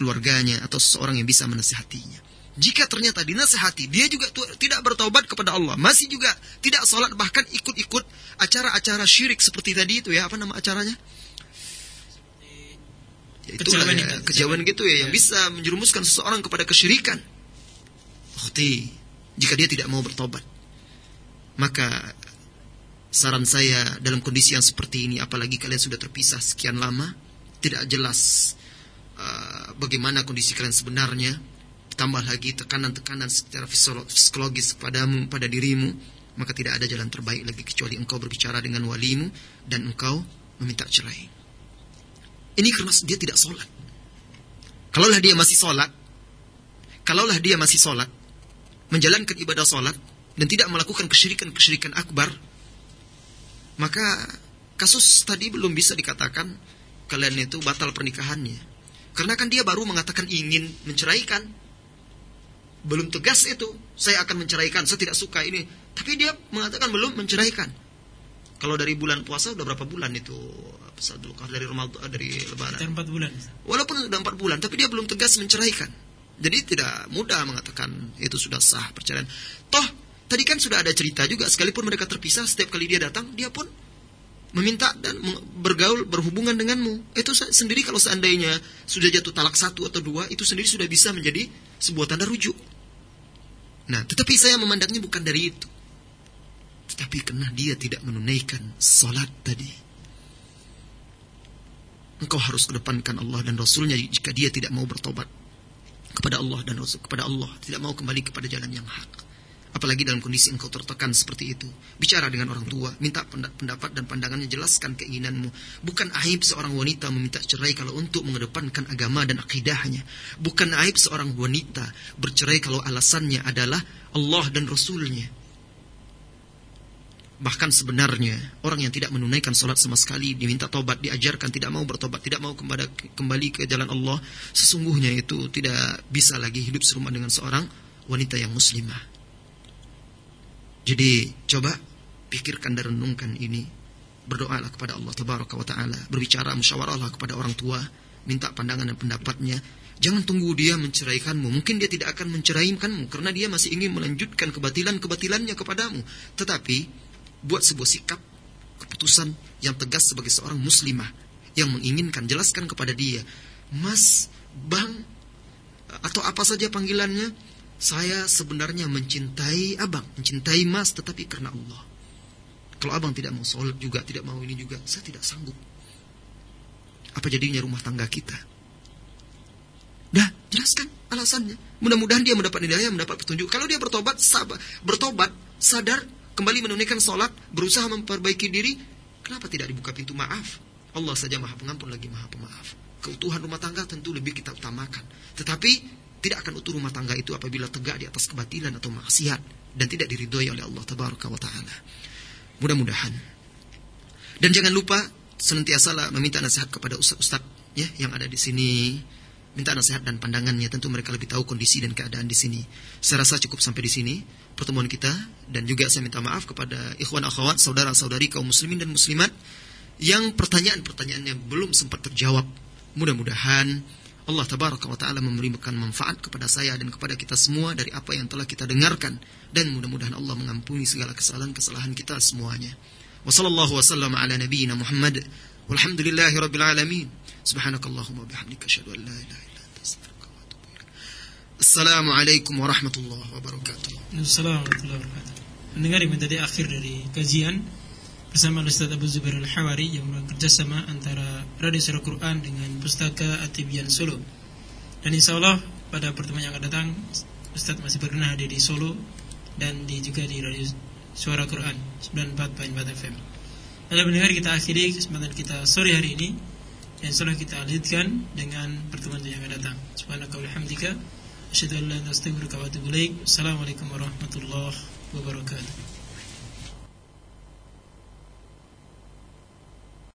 keluarganya atau seseorang yang bisa menasihatinya. Jika ternyata dinasehati, dia juga tidak bertobat kepada Allah, masih juga tidak sholat, bahkan ikut-ikut acara-acara syirik seperti tadi itu ya, apa nama acaranya? Ya, itulah kejawan, ya, kejawan gitu ya, yang ya. bisa menjerumuskan seseorang kepada kesyirikan. Ukhti, jika dia tidak mau bertobat, maka saran saya dalam kondisi yang seperti ini, apalagi kalian sudah terpisah sekian lama, tidak jelas uh, bagaimana kondisi kalian sebenarnya, tambah lagi tekanan-tekanan secara psikologis kepadamu, pada dirimu, maka tidak ada jalan terbaik lagi kecuali engkau berbicara dengan walimu dan engkau meminta cerai. Ini karena dia tidak sholat. Kalaulah dia masih sholat, kalaulah dia masih sholat, menjalankan ibadah sholat, dan tidak melakukan kesyirikan-kesyirikan akbar, maka kasus tadi belum bisa dikatakan kalian itu batal pernikahannya. Karena kan dia baru mengatakan ingin menceraikan belum tegas itu saya akan menceraikan. Saya tidak suka ini. Tapi dia mengatakan belum menceraikan. Kalau dari bulan puasa udah berapa bulan itu? Dari Ramadan dari Lebaran? Empat bulan. Walaupun sudah empat bulan tapi dia belum tegas menceraikan. Jadi tidak mudah mengatakan itu sudah sah perceraian. Toh tadi kan sudah ada cerita juga sekalipun mereka terpisah setiap kali dia datang dia pun meminta dan bergaul berhubungan denganmu. Itu sendiri kalau seandainya sudah jatuh talak satu atau dua itu sendiri sudah bisa menjadi sebuah tanda rujuk nah tetapi saya memandangnya bukan dari itu. Tetapi karena dia tidak menunaikan salat tadi. Engkau harus kedepankan Allah dan Rasulnya jika dia tidak mau bertobat kepada Allah dan Rasul kepada Allah tidak mau kembali kepada jalan yang hak Apalagi dalam kondisi engkau tertekan seperti itu. Bicara dengan orang tua, minta pendapat dan pandangannya, jelaskan keinginanmu. Bukan aib seorang wanita meminta cerai kalau untuk mengedepankan agama dan akidahnya. Bukan aib seorang wanita bercerai kalau alasannya adalah Allah dan Rasulnya. Bahkan sebenarnya orang yang tidak menunaikan sholat sama sekali diminta tobat, diajarkan tidak mau bertobat, tidak mau kembali, kembali ke jalan Allah, sesungguhnya itu tidak bisa lagi hidup serumah dengan seorang wanita yang muslimah. Jadi coba pikirkan dan renungkan ini. Berdoalah kepada Allah Tabaraka wa Ta'ala. Berbicara musyawarahlah kepada orang tua. Minta pandangan dan pendapatnya. Jangan tunggu dia menceraikanmu. Mungkin dia tidak akan menceraikanmu. Karena dia masih ingin melanjutkan kebatilan-kebatilannya kepadamu. Tetapi buat sebuah sikap keputusan yang tegas sebagai seorang muslimah. Yang menginginkan jelaskan kepada dia. Mas, bang, atau apa saja panggilannya saya sebenarnya mencintai abang, mencintai mas, tetapi karena Allah. Kalau abang tidak mau sholat juga, tidak mau ini juga, saya tidak sanggup. Apa jadinya rumah tangga kita? Dah, jelaskan alasannya. Mudah-mudahan dia mendapat hidayah, mendapat petunjuk. Kalau dia bertobat, sabar, bertobat, sadar, kembali menunaikan sholat, berusaha memperbaiki diri, kenapa tidak dibuka pintu maaf? Allah saja maha pengampun lagi maha pemaaf. Keutuhan rumah tangga tentu lebih kita utamakan. Tetapi tidak akan utuh rumah tangga itu apabila tegak di atas kebatilan atau maksiat dan tidak diridhoi oleh Allah tabaraka wa taala. Mudah-mudahan. Dan jangan lupa senantiasa meminta nasihat kepada ustaz-ustaz ya yang ada di sini. Minta nasihat dan pandangannya tentu mereka lebih tahu kondisi dan keadaan di sini. Saya rasa cukup sampai di sini pertemuan kita dan juga saya minta maaf kepada ikhwan akhwat, saudara-saudari kaum muslimin dan muslimat yang pertanyaan-pertanyaannya belum sempat terjawab. Mudah-mudahan Allah tabaraka wa taala memberikan manfaat kepada saya dan kepada kita semua dari apa yang telah kita dengarkan dan mudah-mudahan Allah mengampuni segala kesalahan-kesalahan kita semuanya. Wassallallahu wasallam ala nabiyyina Muhammad walhamdulillahi rabbil alamin. Subhanakallahumma bihamdika asyhadu an la ilaha illa anta astaghfiruka wa atubu ilaik. Assalamualaikum warahmatullahi wabarakatuh. Assalamualaikum warahmatullahi wabarakatuh. Mendengar yang tadi akhir dari kajian bersama Ustaz Abu Zubair Al-Hawari yang bekerja sama antara Radio Surah Quran dengan Pustaka Atibian Solo. Dan insya Allah pada pertemuan yang akan datang Ustaz masih berkenan hadir di Solo dan di juga di Radio Suara Quran 94.4 FM. Pada mendengar kita akhiri kesempatan kita sore hari ini dan insya Allah kita lanjutkan dengan pertemuan yang akan datang. Subhanaka wa bihamdika asyhadu an la ilaha illa anta astaghfiruka wa atubu ilaik. Assalamualaikum warahmatullahi wabarakatuh.